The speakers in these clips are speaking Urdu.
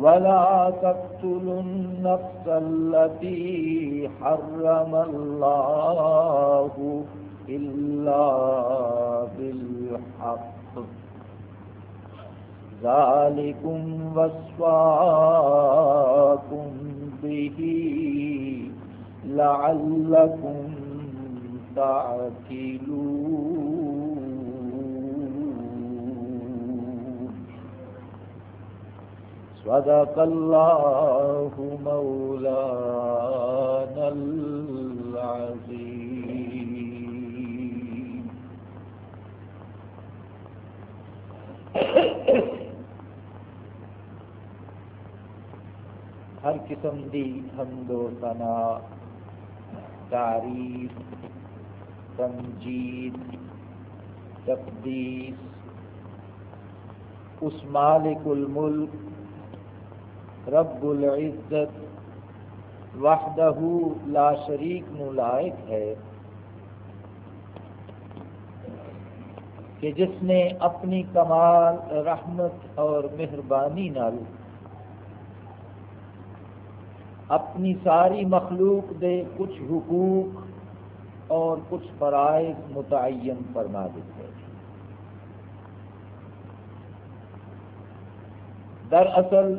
ولا تقتلوا النفس التي حرم الله إلا بالحق ذلكم وصفاكم به لعلكم تعقلون صدق الله مولانا العظيم. ہر قسم دی حمد و ثنا، تعریف، تمجید، تقدیس، اس مالک الملک رب العزت وحدہ لا شریک نو لائق ہے کہ جس نے اپنی کمال، رحمت اور مہربانی نال اپنی ساری مخلوق دے کچھ حقوق اور کچھ فرائض متعین فرما دیتے دراصل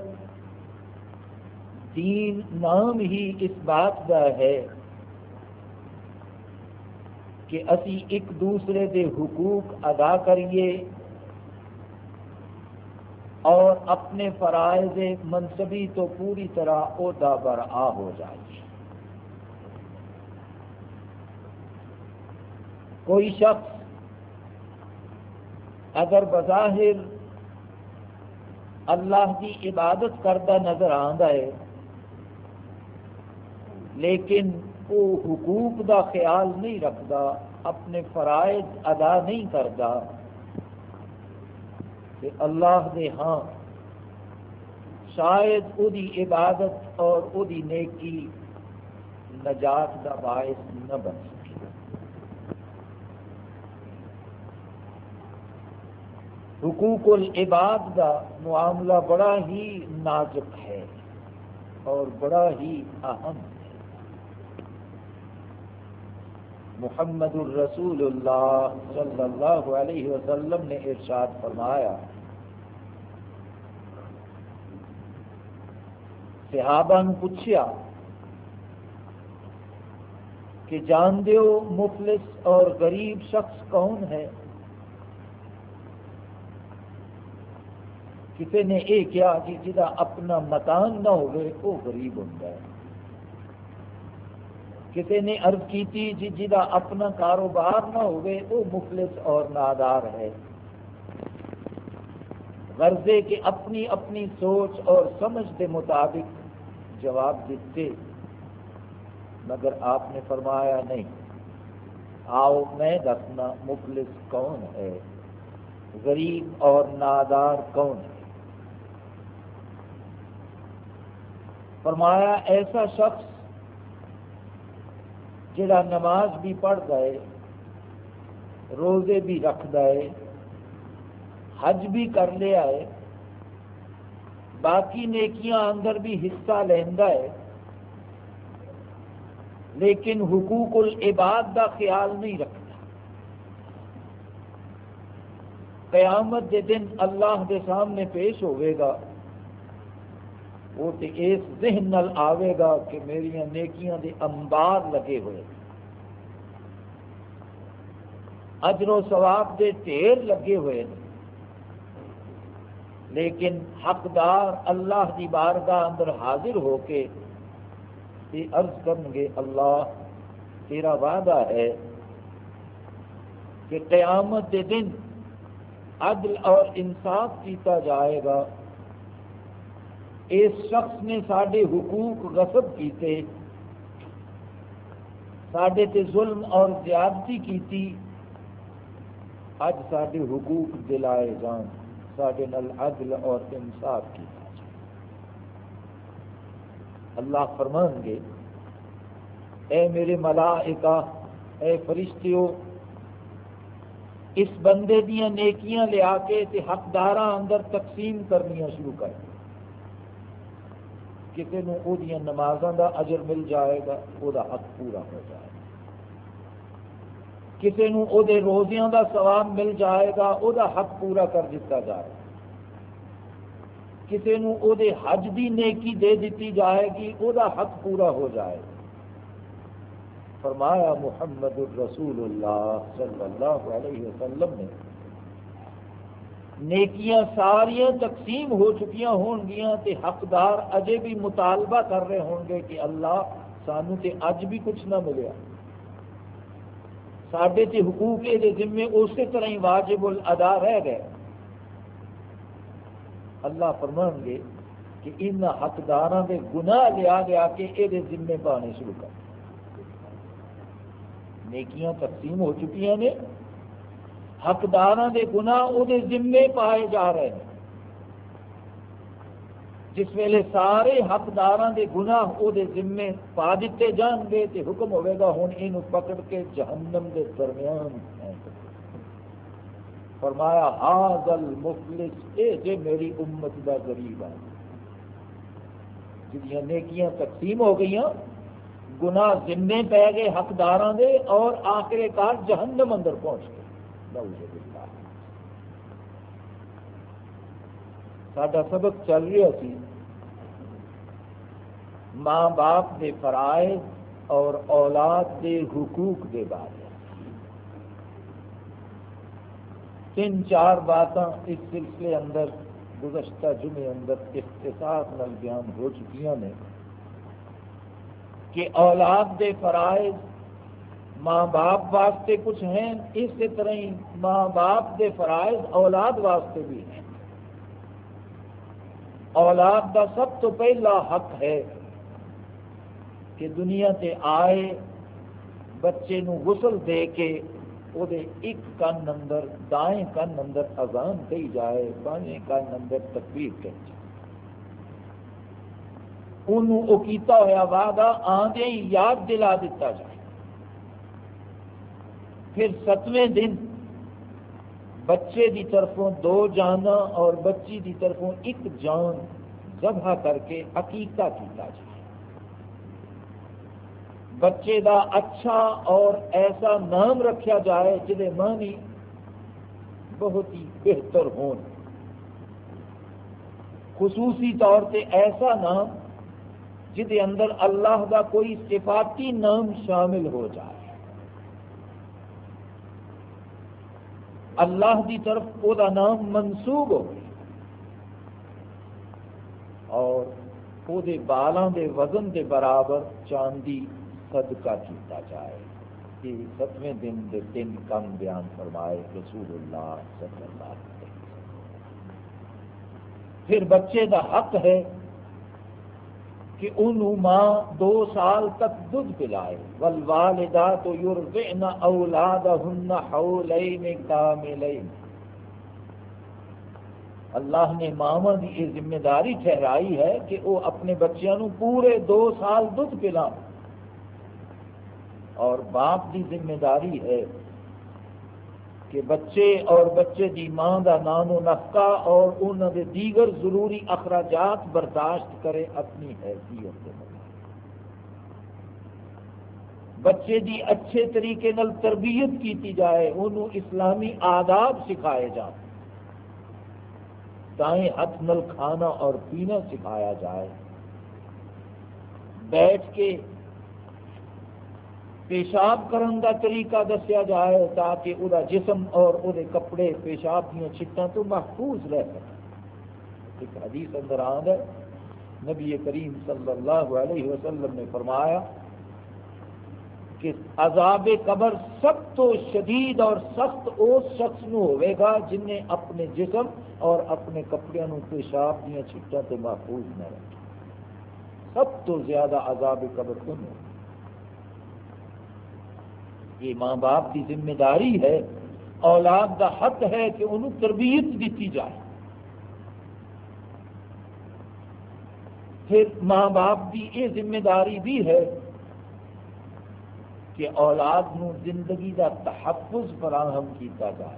دین نام ہی اس بات کا ہے کہ اسی ایک دوسرے دے حقوق ادا کریے اور اپنے فرائض منصبی تو پوری طرح عہدہ برآ ہو جائے۔ کوئی شخص اگر بظاہر اللہ کی عبادت کردہ نظر ہے لیکن وہ حقوق دا خیال نہیں رکھتا اپنے فرائض ادا نہیں کرتا کہ اللہ دے ہاں شاید وہ عبادت اور وہ نیکی نجات کا باعث نہ بن سکے۔ حقوق العباد کا معاملہ بڑا ہی نازک ہے اور بڑا ہی اہم۔ ہے محمد الرسول اللہ صلی اللہ علیہ وسلم نے ارشاد فرمایا۔ صحابہ نے پوچھا کہ جان دیو مفلس اور غریب شخص کون ہے؟ کسی نے یہ کیا کہ جا اپنا مکان نہ ہوئے، وہ غریب ہوتا ہے کسی نے عرض کی جی جا اپنا کاروبار نہ ہوئے وہ مفلس اور نادار ہے۔ غرضے کہ اپنی اپنی سوچ اور سمجھ کے مطابق جواب دیتے۔ مگر آپ نے فرمایا نہیں، آؤ میں دسنا، مفلس کون ہے؟ غریب اور نادار کون ہے؟ فرمایا، ایسا شخص جڑا نماز بھی پڑھ گئے روزے بھی رکھ ہے، حج بھی کر لیا ہے، باقی نیکیاں اندر بھی حصہ لینا ہے، لیکن حقوق العباد کا خیال نہیں رکھتا۔ قیامت دے دن اللہ دے سامنے پیش ہوئے گا۔ وہ تو اس ذہن نل آئے گا کہ میری نیکیاں دے انبار لگے ہوئے اجر و ثواب دے ٹھیر لگے ہوئے ہیں۔ لیکن حقدار اللہ کی بارگاہ اندر حاضر ہو کے یہ عرض کریں گے، اللہ، تیرا وعدہ ہے کہ قیامت دے دن عدل اور انصاف کیتا جائے گا۔ اس شخص نے سارے حقوق غصب کیتے سڈے تے ظلم اور زیادتی کی اج سارے حقوق دلائے جان سارے نل عدل اور انصاف کی اللہ فرمان گے، اے میرے ملائکہ، اے فرشتیوں اس بندے دیا نیکیاں لیا کے تے حقدار اندر تقسیم کرنی شروع کر۔ کسی نے وہ نمازوں کا اجر مل جائے گا وہ حق پورا ہو جائے گا۔ کسی نے وہ روزیاں کا سواب مل جائے گا وہ حق پورا کر دیتا جائے گا۔ کسی نے وہ حج دی نیکی دے دیتی جائے گی وہ حق پورا ہو جائے گا۔ فرمایا محمد الرسول اللہ صلی اللہ علیہ وسلم نے نیکیاں ساریاں تقسیم ہو چکیاں ہون گیا تے حقدار اجے بھی مطالبہ کر رہے ہوں گے کہ اللہ سانو تے اج بھی کچھ نہ ملیا۔ سڈے تے حقوق یہ ذمے اسی طرح ہی واجب الادا رہ گئے۔ اللہ فرمان گے کہ ان حقدار کے گناہ لیا گیا کہ یہ ذمے پانے شروع کر۔ نیکیاں تقسیم ہو چکی نے حقدار کے گناہ وہ ذمے پائے جا رہے ہیں۔ جس ویلے سارے حقدار کے گناہ وہ ذمے پا دیتے جان گے تو حکم ہوئے گا ہوں یہ پکڑ کے جہنم کے درمیان فرمایا ہاضل مفلس، اے جے میری امت کا غریب ہے جنیاں نیکیاں تقسیم ہو گئی گناہ ذمے پی گئے حقدار دے اور آخر کار جہنم اندر پہنچ گئے۔ سڈا سبق چل رہا سی۔ ماں باپ کے فرائض اور اولاد کے حقوق کے بارے۔ تین چار باتاں اس سلسلے اندر گزشتہ جمعے اندر اختصاص نل بیان ہو چکی ہیں کہ اولاد دے فرائض ماں باپ واسطے کچھ ہیں، اسی طرح ہی ماں باپ دے فرائض اولاد واسطے بھی ہیں۔ اولاد کا سب تو پہلا حق ہے کہ دنیا تے آئے بچے نو غسل دے کے وہ ایک کن اندر دائیں کن اندر اذان کہی جائے، بائیں کن اندر تکبیر کہی جائے۔ انہوں کیتا ہوا وعدہ آدھے ہی یاد دلا دیتا جائے۔ پھر ستویں دن بچے دی طرفوں دو جانا اور بچی دی طرفوں ایک جان ذبح کر کے عقیقہ کیتا جائے۔ بچے دا اچھا اور ایسا نام رکھا جائے جہے معنی بہت ہی بہتر ہون۔ خصوصی طور سے ایسا نام جہد اندر اللہ کا کوئی صفاتی نام شامل ہو جائے۔ اللہ کی طرف وہ نام منسوب ہو۔ اور وہ بالاں دے وزن دے برابر چاندی صدقہ کیتا جائے۔ کہ ستویں دن دے تین کم بیان فرمائے رسول اللہ صلی اللہ علیہ وسلم۔ پھر بچے دا حق ہے کہ انہوں ماں دو سال تک دودھ پلائے۔ والوالدات یرضعن اولادہن حولین کاملین اللہ نے ماما کی یہ ذمہ داری ٹھہرائی ہے کہ وہ اپنے بچوں پورے دو سال دودھ پلا اور باپ کی ذمہ داری ہے کہ بچے اور بچے دی ماں دا نان و نفقہ اور انہوں دے دیگر ضروری اخراجات برداشت کرے اپنی حیثیت کے بچے دی اچھے طریقے نل تربیت کیتی جائے انہوں اسلامی آداب سکھائے جائے۔ دائیں ہاتھ نل کھانا اور پینا سکھایا جائے۔ بیٹھ کے پیشاب کرن کا طریقہ دسیا جائے تاکہ وہ جسم اور وہ کپڑے پیشاب دیا چھٹان تو محفوظ رہ سکے۔ ایک حدیث اندر آد ہے نبی کریم صلی اللہ علیہ وسلم نے فرمایا کہ عذاب قبر سب تو شدید اور سخت اس شخص نو ہوئے گا جن نے اپنے جسم اور اپنے کپڑے نو پیشاب دیا چھٹان تو محفوظ نہ رکھے۔ سب تو زیادہ عذاب قبر کن ہوگا یہ ماں باپ کی ذمہ داری ہے، اولاد کا حق ہے کہ انہوں تربیت دیتی جائے۔ پھر ماں باپ کی یہ ذمہ داری بھی ہے کہ اولاد نو زندگی کا تحفظ فراہم کیتا جائے۔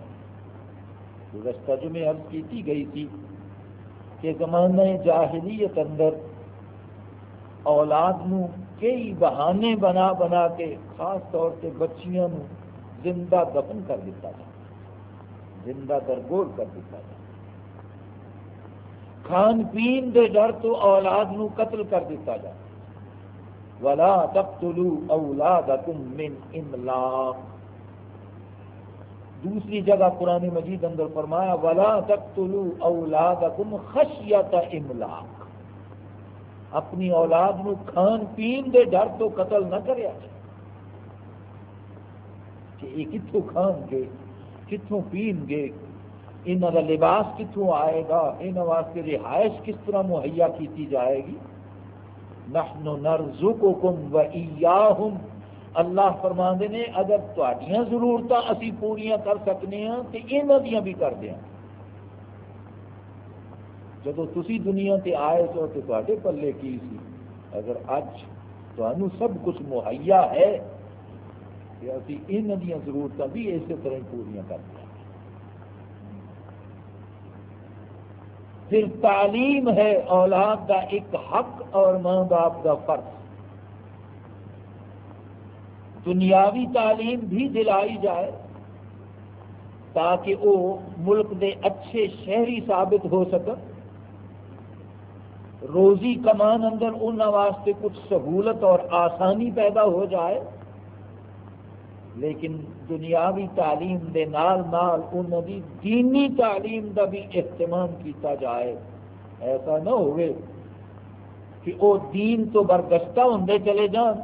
رستہ جو میں عرض کی گئی تھی کہ زمانہ جاہلیت اندر اولاد نو کئی بہانے بنا بنا کے خاص طور سے بچیاں نو زندہ دفن کر دیتا جائے زندہ درگور کر دیتا جائے کھان پین دے ڈر تو اولاد نو قتل کر دیتا جائے ولا تقتلوا اولادکم من املاق دوسری جگہ قرآن مجید اندر فرمایا، ولا تقتلوا اولادکم خشیت املاق اپنی اولاد نو کھان پین دے ڈر تو قتل نہ کریا کہ یہ کتوں کھان گے کتوں پین گے انہوں کا لباس کتوں آئے گا انہوں واسطے رہائش کس طرح مہیا کی جائے گی؟ نحن نرزقکم و ایاہم۔ اللہ فرما نے، اگر تھوڑیاں ضرورت اسی پوریاں کر سکنے ہاں تو یہاں بھی کر دیا جب تھی دنیا تے آئے تو تے پلے کی سی؟ اگر اج تمہوں سب کچھ مہیا ہے کہ ابھی یہاں دیا ضرورت بھی اسی طرح پوریا کر دیا۔ پھر تعلیم ہے اولاد کا ایک حق اور ماں باپ کا فرض۔ دنیاوی تعلیم بھی دلائی جائے تاکہ وہ ملک دے اچھے شہری ثابت ہو سکن۔ روزی کمان اندر ان واسطے کچھ سہولت اور آسانی پیدا ہو جائے، لیکن دنیاوی تعلیم دے نال نال انہوں دی دینی تعلیم دا بھی اہتمام کیتا جائے۔ ایسا نہ ہوئے کہ وہ دین تو برگشتہ ہوں چلے جان۔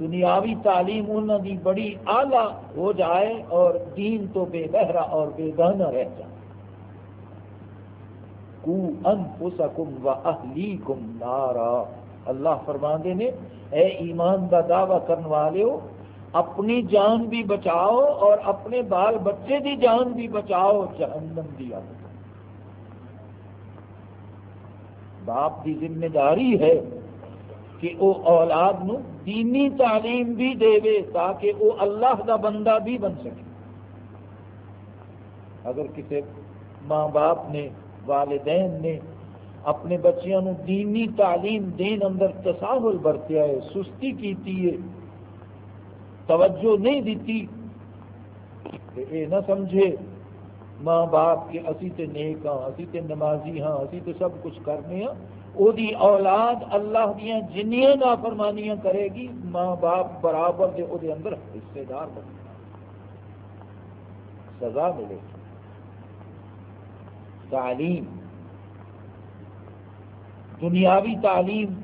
دنیاوی تعلیم انہوں دی بڑی آلہ ہو جائے اور دین تو بے بہرا اور بے گانا رہ جائے۔ کو انفسکم و اہلیکم نارا۔ اللہ فرماندے نے، اے ایمان دا دعویٰ کرنے والے ہو، اپنی جان بھی بچاؤ اور اپنے بال بچے دی جان بھی بچاؤ جہنم دی آدت باپ دی ذمہ داری ہے کہ او اولاد نو دینی تعلیم بھی دے وے تاکہ او اللہ دا بندہ بھی بن سکے۔ اگر کسی ماں باپ نے والدین نے اپنے بچیاں نو دینی تعلیم دین اندر تساہل برتیا ہے، سستی کیتی ہے۔ توجہ نہیں دیتی اے نہ سمجھے ماں باپ کے اسی تے نیک ہاں اسی تے نمازی ہاں اسی تے سب کچھ کرنے ہاں۔ او دی اولاد اللہ دیاں جنیاں نافرمانیاں کرے گی، ماں باپ برابر دے او دے اندر حصے دار بنے سزا ملے گی۔ تعلیم۔ دنیاوی تعلیم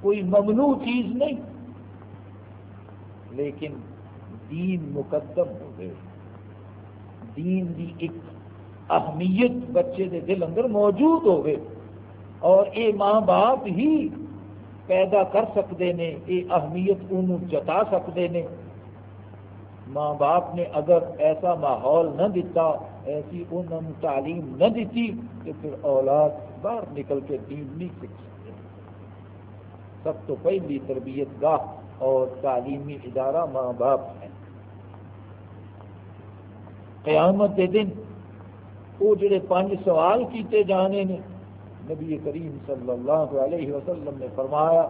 کوئی ممنوع چیز نہیں، لیکن دین مقدم ہو گئے۔ دین کی ایک اہمیت بچے دے دل اندر موجود ہوئے اور اے ماں باپ ہی پیدا کر سکتے ہیں یہ اہمیت انہوں جتا سکتے ہیں ماں باپ نے اگر ایسا ماحول نہ دیتا ایسی انہوں نے تعلیم نہ دیتی تو پھر اولاد باہر نکل کے دین نہیں سیکھ سکتے سب تو پہلی تربیت گاہ اور تعلیمی ادارہ ماں باپ ہے قیامت کے دن وہ جڑے پانچ سوال کیتے جانے نے، نبی کریم صلی اللہ علیہ وسلم نے فرمایا،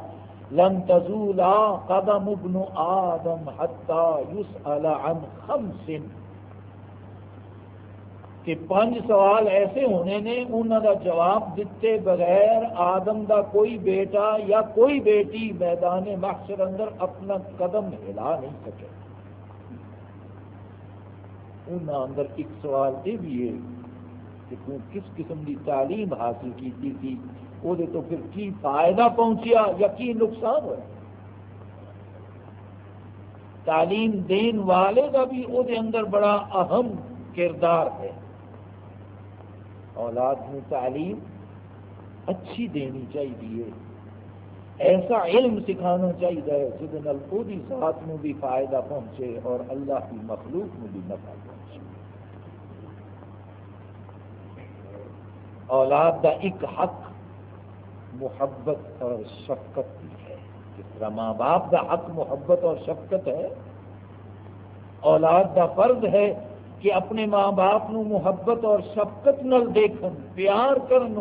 لن تزولا قدم ابن آدم حتی عن خمس کہ پانچ سوال ایسے ہونے نے انہوں کا جواب دیتے بغیر آدم دا کوئی بیٹا یا کوئی بیٹی میدان محشر اندر اپنا قدم ہلا نہیں سکے۔ انہوں اندر ایک سوال یہ بھی ہے کہ تو کس قسم کی تعلیم حاصل کی تھی؟ وہ تو پھر کی فائدہ پہنچیا یا کی نقصان ہوا تعلیم دین والے کا بھی وہ اندر بڑا اہم کردار ہے۔ اولاد میں تعلیم اچھی دینی چاہیے۔ ایسا علم سکھانا چاہیے جی ذات میں بھی فائدہ پہنچے اور اللہ کی مخلوق میں بھی نفع پہنچے۔ اولاد کا ایک حق محبت اور شفقت بھی ہے۔ جس طرح ماں باپ کا حق محبت اور شفقت ہے، اولاد کا فرض ہے کہ اپنے ماں باپ نو محبت اور شفقت نل دیکھن، پیار کرن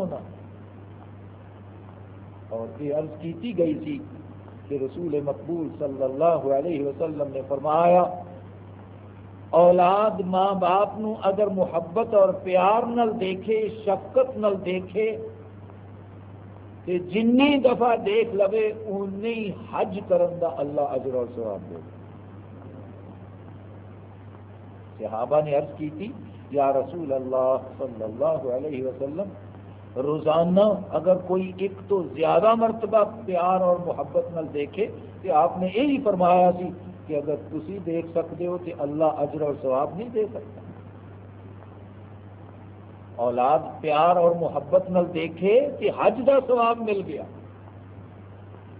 اور یہ عرض کیتی گئی تھی کہ رسول مقبول صلی اللہ علیہ وسلم نے فرمایا، اولاد ماں باپ نو اگر محبت اور پیار نل دیکھے، شفقت نل دیکھے کہ جنی دفعہ دیکھ لوے انی حج کرن دا اللہ اجر اور سواب دے۔ صحابہ نے عرض کی تھی، یا رسول اللہ صلی اللہ علیہ وسلم، روزانہ اگر کوئی ایک تو زیادہ مرتبہ پیار اور محبت نل دیکھے تو آپ نے یہی فرمایا سی کہ اگر تسی دیکھ سکتے ہو تو اللہ اجر اور ثواب نہیں دے سکتا۔ اولاد پیار اور محبت نل دیکھے کہ حج کا ثواب مل گیا۔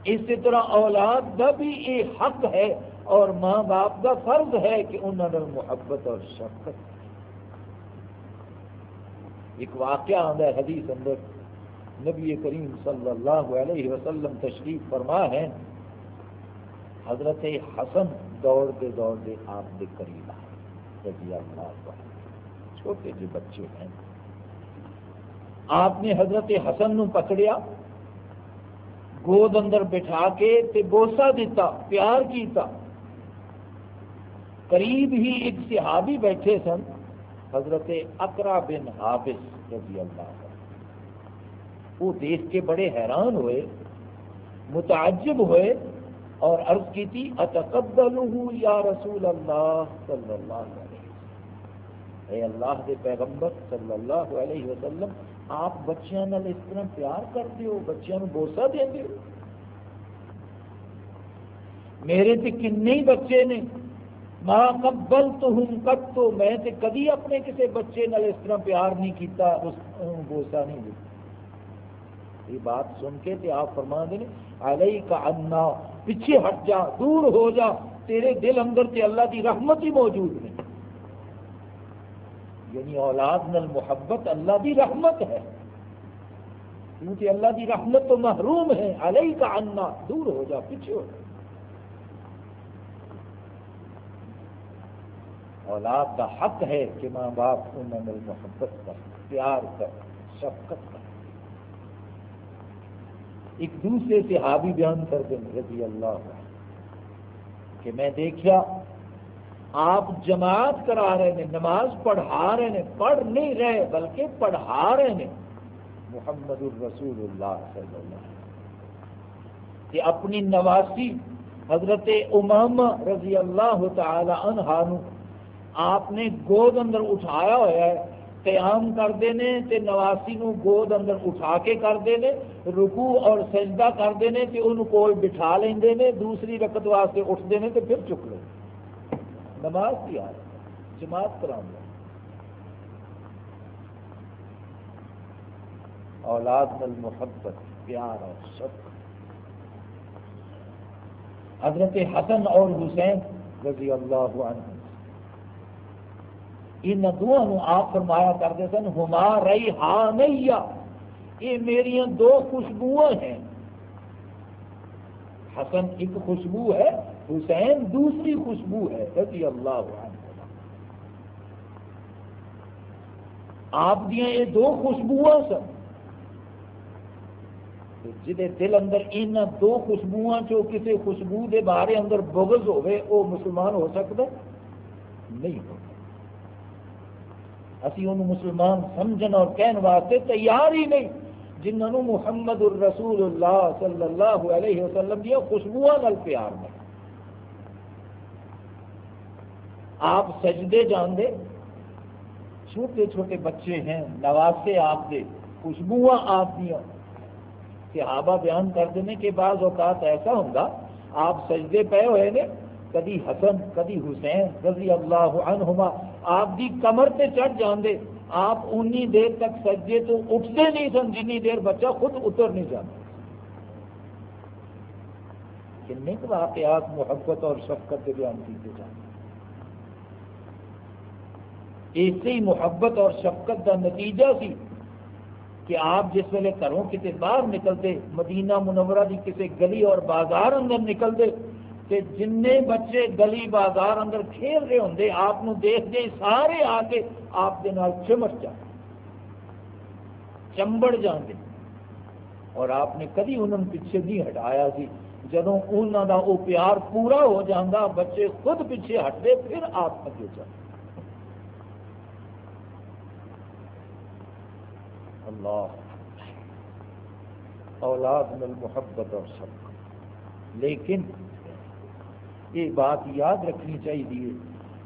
اسی طرح اولاد کا بھی یہ حق ہے اور ماں باپ کا فرض ہے کہ انہوں نے محبت اور شفقت ایک واقعہ آتا ہے حدیث اندر۔ نبی کریم صلی اللہ علیہ وسلم تشریف فرما ہے حضرت حسن دوڑتے دوڑتے آپ کے قریب آئے۔ رضی اللہ چھوٹے جو بچے ہیں۔ آپ نے حضرت حسن نو پکڑیا، گود اندر بٹھا کے تے بوسا دیتا، پیار کیتا۔ قریب ہی ایک صحابی بیٹھے سن، حضرت اکرا بن حافظ رضی اللہ وہ دیکھ کے بڑے حیران ہوئے، متعجب ہوئے اور عرض کی تھی اتقبل یا رسول اللہ صلی اللہ علیہ وسلم۔ اے اللہ دے پیغمبر صلی اللہ علیہ وسلم، آپ بچیاں نال اس طرح پیار کرتے ہو، بچیاں نو بوسا دیں ہو۔ میرے تے کنے بچے نے ماں قبل تو ہوں کب تو میں تے کدی اپنے کسی بچے نال اس طرح پیار نہیں کیتا، اس بوسا نہیں دیتا یہ بات سن کے تے آپ فرما دیں علیہ کا انا پیچھے ہٹ جا، دور ہو جا، تیرے دل اندر تے اللہ کی رحمت ہی موجود نہیں یعنی اولاد نل محبت اللہ کی رحمت ہے۔ کیونکہ اللہ کی رحمت تو محروم ہے۔ علیہ کا انا دور ہو جا، پیچھے ہو جا اولاد کا حق ہے کہ ماں باپ انہوں نے محبت کر، پیار کر، شفقت کر۔ ایک دوسرے سے بیان کر دیں رضی اللہ کہ میں دیکھا آپ جماعت کرا رہے ہیں، نماز پڑھا رہے ہیں، پڑھ نہیں رہے، بلکہ پڑھا رہے ہیں۔ محمد الرسول اللہ صلی اللہ علیہ وسلم۔ کہ اپنی نواسی حضرت امام رضی اللہ تعالی عنہ آپ نے گود اندر اٹھایا ہوا ہے، قیام کرتے ہیں تے نواسی نو گود اندر اٹھا کے کرتے ہیں رکو اور سجدہ کرتے ہیں تے ان کو بٹھا لیں نے دوسری رقت واسطے اٹھتے ہیں تے پھر چک لیں نماز کی آ جماعت کرا اولاد نل محبت، پیار اور شک حضرت حسن اور حسین رضی اللہ عنہ۔ ان دونوں آپ فرمایا کرتے سن، ہما رہی ہاں نہیں یہ میری دو خوشبو ہیں۔ حسن ایک خوشبو ہے، حسین دوسری خوشبو ہے۔ رضی اللہ عنہ۔ آپ دیا یہ دو خوشبو سن۔ جہے دل اندر ان دو خوشبو چو کسی خوشبو دے بارے اندر بغض ہوئے، وہ مسلمان ہو سکتا نہیں ہو اسی انہوں مسلمان سمجھن اور کہن واسطے تیار ہی نہیں، جنہوں محمد الرسول اللہ صلی اللہ علیہ وسلم دیا خوشبو نال پیار میں آپ سجدے جان دے چھوٹے چھوٹے بچے ہیں، نواسے آپ دے خوشبو آپ دیا صحابہ بیان کرتے ہیں کہ بعض اوقات ایسا ہوں آپ سجدے پے ہوئے نے، کدی حسن، کدی حسین رضی اللہ عنہما آپ دی کمر تے چڑھ جاندے، آپ انی دیر تک سجدے تو اٹھتے نہیں سن، جنی دیر بچہ خود اتر نہیں جاتا۔ کن واقعات محبت اور شفقت کے بیان کیتے جاتے اسی ہی محبت اور شفقت کا نتیجہ سی کہ آپ جس ویلے گھروں کسی باہر نکلتے، مدینہ منورہ کی کسی گلی اور بازار اندر نکلتے کہ جن بچے گلی بازار اندر کھیل رہے ہوں آپ دیکھتے سارے آ کے آپ کے چمٹ جا چمبڑ جانے اور آپ نے کدی انہوں پیچھے نہیں ہٹایا سی۔ جدو انہوں کا وہ پیار پورا ہو جاتا بچے خود پیچھے ہٹتے پھر آپ اگے جاتے اللہ، اولاد میں محبت اور سب۔ لیکن یہ بات یاد رکھنی چاہیے۔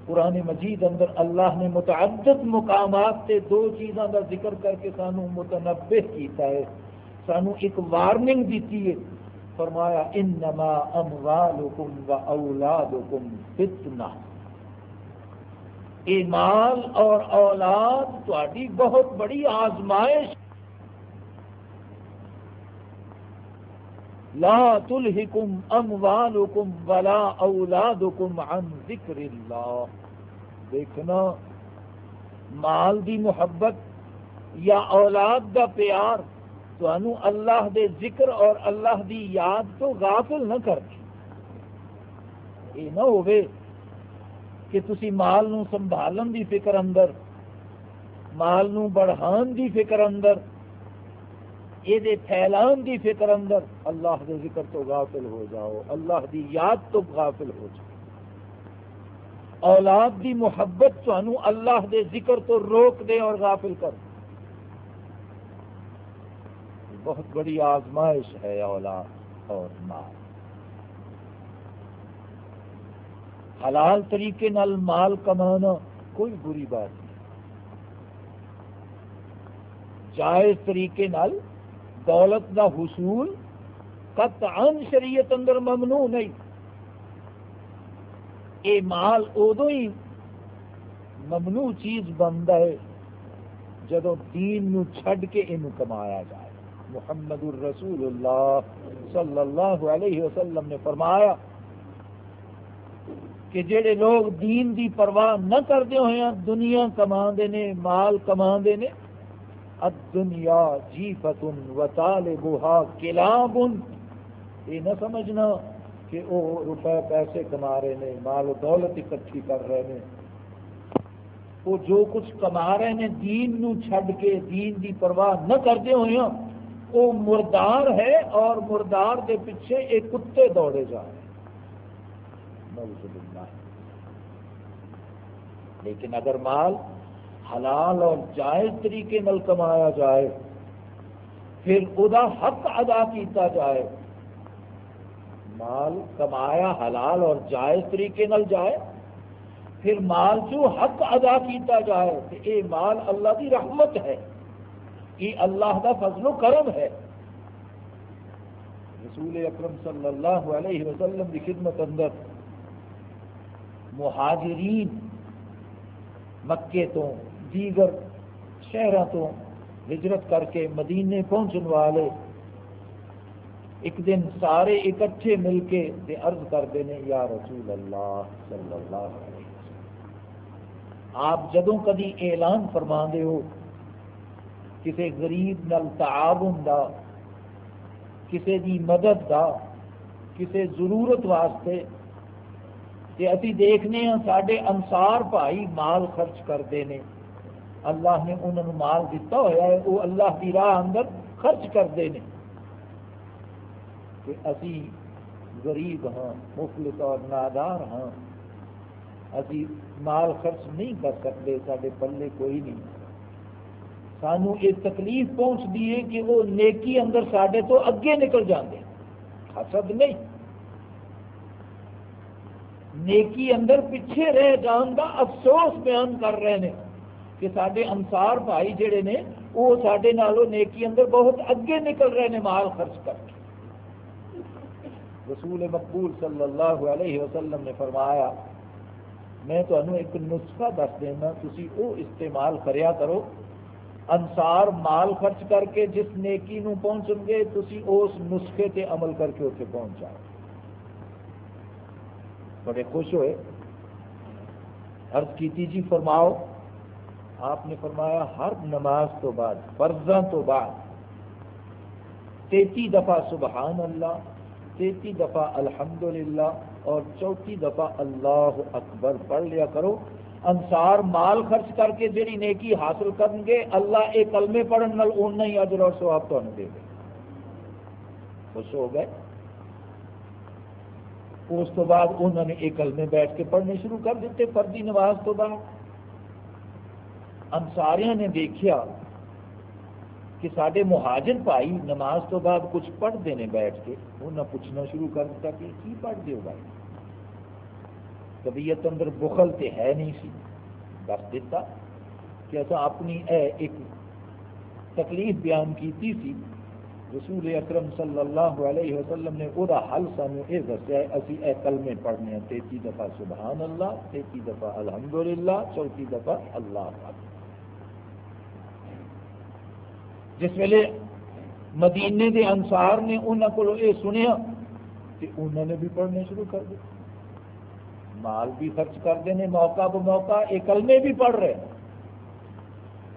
قرآن مجید اندر اللہ نے متعدد مقامات سے دو چیزوں کا ذکر کر کے سانو متنبع کیتا ہے۔ سانو ایک وارننگ دیتی ہے۔ فرمایا، انما اموالکم و اولادکم فتنہ اے مال اور اولاد تاری بہت بڑی آزمائش لا تلحکم اموالکم ولا اولادکم عن ذکر اللہ دیکھنا، مال دی محبت یا اولاد دا پیار تو انو اللہ دے ذکر اور اللہ دی یاد تو غافل نہ کر۔ یہ نہ ہوئے کہ تسی مال نو سنبھالن دی فکر اندر، مال نو بڑھان دی فکر اندر۔ یہ پھیلان دی فکر اندر، اللہ دے ذکر تو غافل ہو جاؤ، اللہ دی یاد تو غافل ہو جاؤ۔ اولاد دی محبت تو اللہ دے ذکر تو روک دے اور غافل کر۔ بہت بڑی آزمائش ہے اولاد اور مال حلال طریقے نال مال کمانا کوئی بری بات نہیں۔ جائز طریقے نال دولت دا حصول. قطعا شریعت اندر ممنوع نہیں. اے مال ادو ہی ممنوع چیز بنتا ہے جدو دین نو چھڈ کے یہ کمایا جائے. محمد الرسول اللہ صلی اللہ علیہ وسلم نے فرمایا کہ جڑے لوگ دین دی پرواہ نہ کرتے ہوئے دنیا کما نے، مال کما نے دنیا جی فتن و طالبہ کلاب یہ نہ سمجھنا کہ وہ روپے پیسے کما رہے ہیں، مال و دولت اکٹھی کر رہے ہیں۔ وہ جو کچھ کما رہے ہیں، دین نو چھڈ کے، دین دی پرواہ نہ کرتے ہوئے، وہ مردار ہے اور مردار دے پیچھے ایک کتے دوڑے جا رہے ہیں۔ لیکن اگر مال حلال اور جائز طریقے نل کمایا جائے، پھر ادا حق ادا کیتا جائے۔ مال کمایا حلال اور جائز طریقے نل جائے، پھر مال جو حق ادا کیتا جائے۔ تو یہ مال اللہ کی رحمت ہے یہ اللہ کا فضل و کرم ہے۔ رسول اکرم صلی اللہ علیہ وسلم کی خدمت اندر مہاجرین مکے تو دیگر شہروں تو ہجرت کر کے مدینے پہنچن والے ایک دن سارے اکٹھے مل کے دے عرض کرتے ہیں یا رسول اللہ صلی اللہ علیہ وسلم، آپ جدوں کدی اعلان فرما دے ہو کسی غریب نل تعاون دا کسی دی مدد دا کسی ضرورت واسطے ابھی دیکھنے ہیں سارے انسار بھائی مال خرچ کرتے ہیں اللہ نے انہوں نے مال دیتا ہوا ہے وہ اللہ کی راہ اندر خرچ کرتے ہیں کہ اسی غریب ہاں مفلت اور نادار ہاں ابھی مال خرچ نہیں کر سکتے سارے پلے کوئی نہیں۔ سانو یہ تکلیف پہنچتی ہے کہ وہ نیکی اندر سڈے تو اگے نکل جاندے۔ حسد نہیں۔ نیکی اندر پیچھے رہ جان کا افسوس بیان کر رہے ہیں کہ سارے انسار بھائی جڑے نے وہ سڈے نالوں نیکی اندر بہت اگے نکل رہے ہیں مال خرچ کر کے۔ رسول مقبول صلی اللہ علیہ وسلم نے فرمایا، میں تمہیں ایک نسخہ دس دینا تھی وہ استعمال کریا کرو۔ انسار مال خرچ کر کے جس نیکی نو پہنچن گے تھی اس نسخے تے عمل کر کے اتنے پہنچ جاؤ۔ بڑے خوش ہوئے۔ عرض کی جی فرماؤ آپ نے فرمایا ہر نماز تو بعد، فرضاں تو بعد۔ تیتی دفعہ سبحان اللہ تیتی دفعہ الحمدللہ اور چوتھی دفعہ اللہ اکبر۔ پڑھ لیا کرو۔ انسار مال خرچ کر کے جڑی نیکی حاصل کریں گے، اللہ ایک کلمے پڑھنے اُنہ ہی اجر اور سواب تو دے گے خوش ہو گئے؟ اس تو بعد انہوں نے ایک کلمے بیٹھ کے پڑھنے شروع کر دیتے، فردی نماز تو بعد۔ انساریاں نے دیکھا کہ سارے مہاجر بھائی نماز تو بعد کچھ پڑھتے ہیں بیٹھ کے انہیں پوچھنا شروع کر دیا کہ کی پڑھ دیو بھائی؟ طبیعت اندر بخل تے ہے نہیں سی۔ دس دیتا کہ اصا اپنی اے ایک تکلیف بیان کیتی سی۔ رسول اکرم صلی اللہ علیہ وسلم نے وہ حل سانو یہ دسیا، اسی اے کلمے پڑھنے ہیں، تیتی دفعہ سبحان اللہ، تیتی دفعہ الحمدللہ، چوتھی دفعہ اللہ جس ویلے مدینے دے انصار نے انہوں کو یہ سنیا کہ انہوں نے بھی پڑھنے شروع کر دیا مال بھی خرچ کرتے ہیں، موقع ب موقع یہ کلمے بھی پڑھ رہے ہیں۔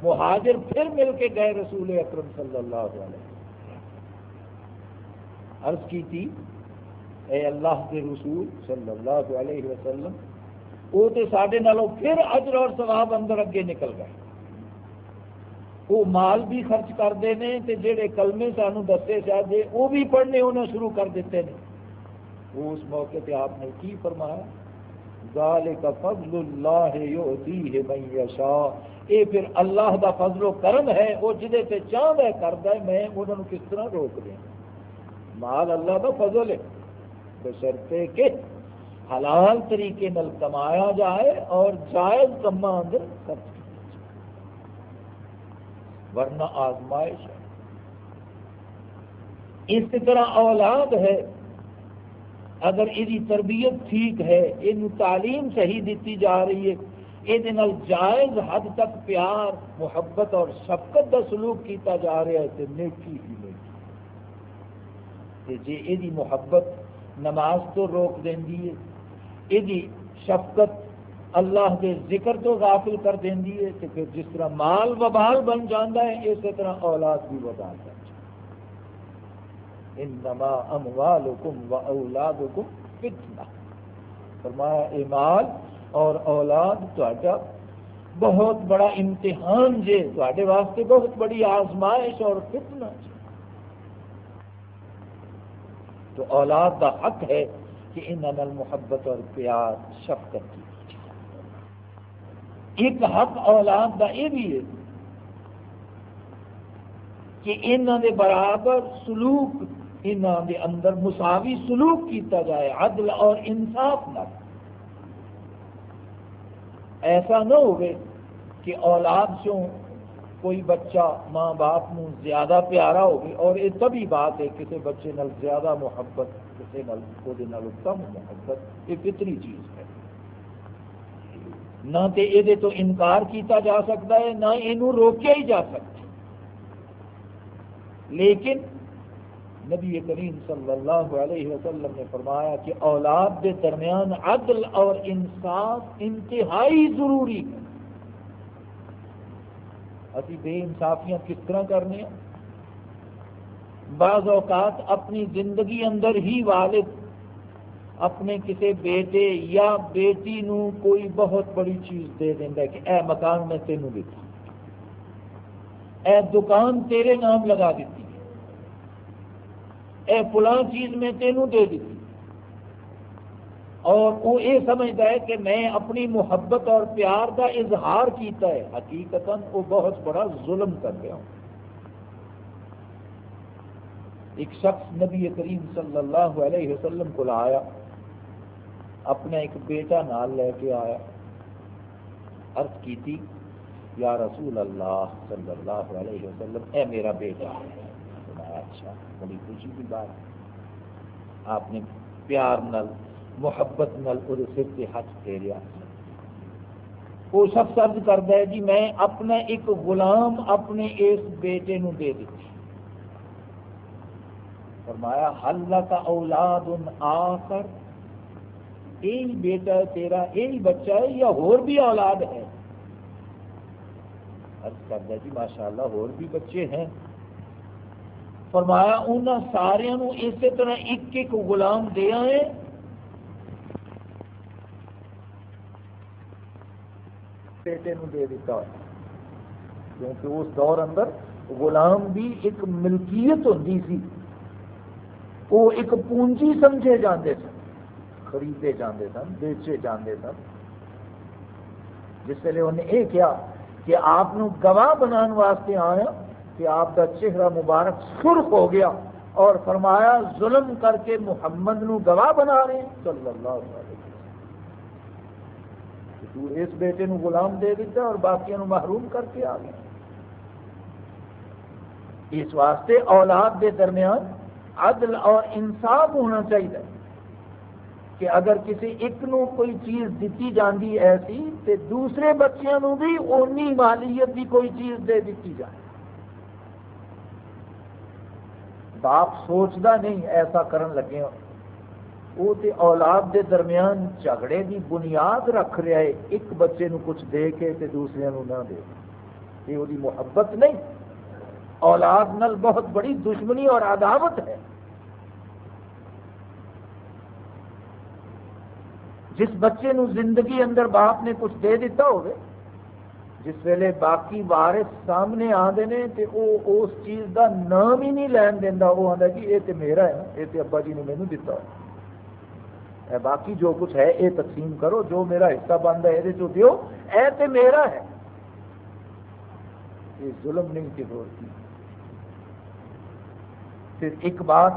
مہاجر پھر مل کے گئے رسول اکرم صلی اللہ علیہ وسلم۔ عرض کی تھی، اے اللہ کے رسول صلی اللہ علیہ وسلم وہ تو سڈے نالوں پھر اجر اور ثواب اندر اگے نکل گئے۔ وہ مال بھی خرچ کرتے ہیں تے جڑے کلمے سانو دسے چاہتے وہ بھی پڑھنے انہوں شروع کر دیتے ہیں۔ وہ اس موقع پہ آپ نے کی فرمایا؟ ذالک فضل اللہ یؤتیہ من یشاء۔ اے پھر اللہ دا فضل و کرم ہے، وہ جدے تے چاہتا ہے کردا ہے، میں انہوں کس طرح روک دیں مال اللہ کا فضل ہے۔ بشرتے کہ حلال طریقے نل کمایا جائے اور جائز کما اندر خرچ ورنہ آزمائش ہے۔ اس طرح اولاد ہے، اگر یہ تربیت ٹھیک ہے یہ تعلیم صحیح دیتی جا رہی ہے یہ جائز حد تک پیار، محبت اور شفقت کا سلوک کیتا جا رہا ہے تو نیکی ہی نیکی۔ جی یہ محبت نماز تو روک دینی ہے یہ شفقت اللہ کے ذکر تو غافل کر دینی ہے تو پھر جس طرح مال وبال بن جانا ہے، اسی طرح اولاد بھی وبال بن انما اموالکم و اولادکم فتنہ۔ فرمایا، اے مال اور اولاد تا بہت بڑا امتحان جے تے واسطے بہت بڑی آزمائش اور فتنہ جے۔ تو اولاد کا حق ہے کہ ان محبت اور پیار شفقت کی۔ ایک حق اولاد کا یہ بھی ہے کہ انہوں نے برابر سلوک انہوں دے اندر مساوی سلوک کیتا جائے، عدل اور انصاف نہ ایسا نہ ہوئے کہ اولاد سے کوئی بچہ ماں باپ نو زیادہ پیارا ہوگی اور یہ تبھی بات ہے کسی بچے نال زیادہ محبت کسی نال کم محبت، یہ فطری چیز۔ ہے نہ تو یہ تو انکار کیتا جا سکتا ہے، نہ یہ روکیا ہی جا سکتا ہے۔ لیکن نبی کریم صلی اللہ علیہ وسلم نے فرمایا کہ اولاد کے درمیان عدل اور انصاف انتہائی ضروری ہے۔ ابھی بے انصافیاں کس طرح کرنے بعض اوقات اپنی زندگی اندر ہی والد اپنے کسی بیٹے یا بیٹی نو کوئی بہت بڑی چیز دے دینا کہ اے مکان میں تینوں دیتا۔ اے دکان تیرے نام لگا دیتی۔ اے فلاں چیز میں تینوں دے دیتی۔ اور وہ یہ سمجھتا ہے کہ میں اپنی محبت اور پیار کا اظہار کیتا ہے۔ حقیقت وہ بہت بڑا ظلم کر گیا۔ ہوں ایک شخص نبی کریم صلی اللہ علیہ وسلم کو لایا۔ اپنا ایک بیٹا نال لے کے آیا۔ عرض کیتی، یا رسول اللہ صلی اللہ علیہ وسلم، اے میرا بیٹا اچھا بڑی خوشی کی بات آپ نے پیار نل محبت نل وہ سر سے ہاتھ پھیریا۔ وہ شخص ارد کرتا ہے جی میں اپنا ایک غلام اپنے اس بیٹے نو دے دیتی فرمایا حل کا اولاد ان آخر یہی بیٹا ہے تیرا، یہی بچہ ہے، یا اور بھی اولاد ہے؟ کرتا جی ماشاء اللہ اور بھی بچے ہیں۔ فرمایا انہوں سارے اسی طرح ایک ایک غلام دیا ہے۔ بیٹے نو دے دیتا ہے۔ کیونکہ اس دور اندر غلام بھی ایک ملکیت ہوتی سی۔ وہ ایک پونجی سمجھے جاندے سن۔ خریدے جاندے سن، بیچے جاندے سن۔ جس ویلے انہیں یہ کیا کہ آپ گواہ بنا واسطے آیا کہ آپ کا چہرہ مبارک سرخ ہو گیا اور فرمایا ظلم کر کے محمد نو گواہ بنا رہے ہیں۔ صلی اللہ علیہ وسلم۔ تو اس بیٹے نو غلام دے دیتا اور باقی نو محروم کر کے آ گیا۔ اس واسطے اولاد کے درمیان عدل اور انصاف ہونا چاہیے۔ کہ اگر کسی ایک نو کوئی چیز دیتی جاندی ایسی تو دوسرے بچیاں نو بھی اونی مالیت کی کوئی چیز دے دیتی جائے۔ باپ سوچتا نہیں ایسا کرن لگے۔ وہ تے اولاد دے درمیان جھگڑے دی بنیاد رکھ رہا ہے۔ ایک بچے نو کچھ دے کے تے دوسرے نو نہ دے۔ یہ وہی محبت نہیں۔ اولاد نل بہت بڑی دشمنی اور عداوت ہے۔ جس بچے نو زندگی اندر باپ نے کچھ دے دیتا ہوگے جس ویلے باقی وارث سامنے آتے ہیں تو وہ اس چیز دا نام ہی نہیں لین دینا وہ آتا کہ یہ تو میرا ہے، یہ تو ابا جی نے مینو دتا ہے باقی جو کچھ ہے، یہ تقسیم کرو، جو میرا حصہ بند ہے، یہ دیو، اے تے میرا ہے۔ یہ ظلم نہیں کی کی پھر ایک بات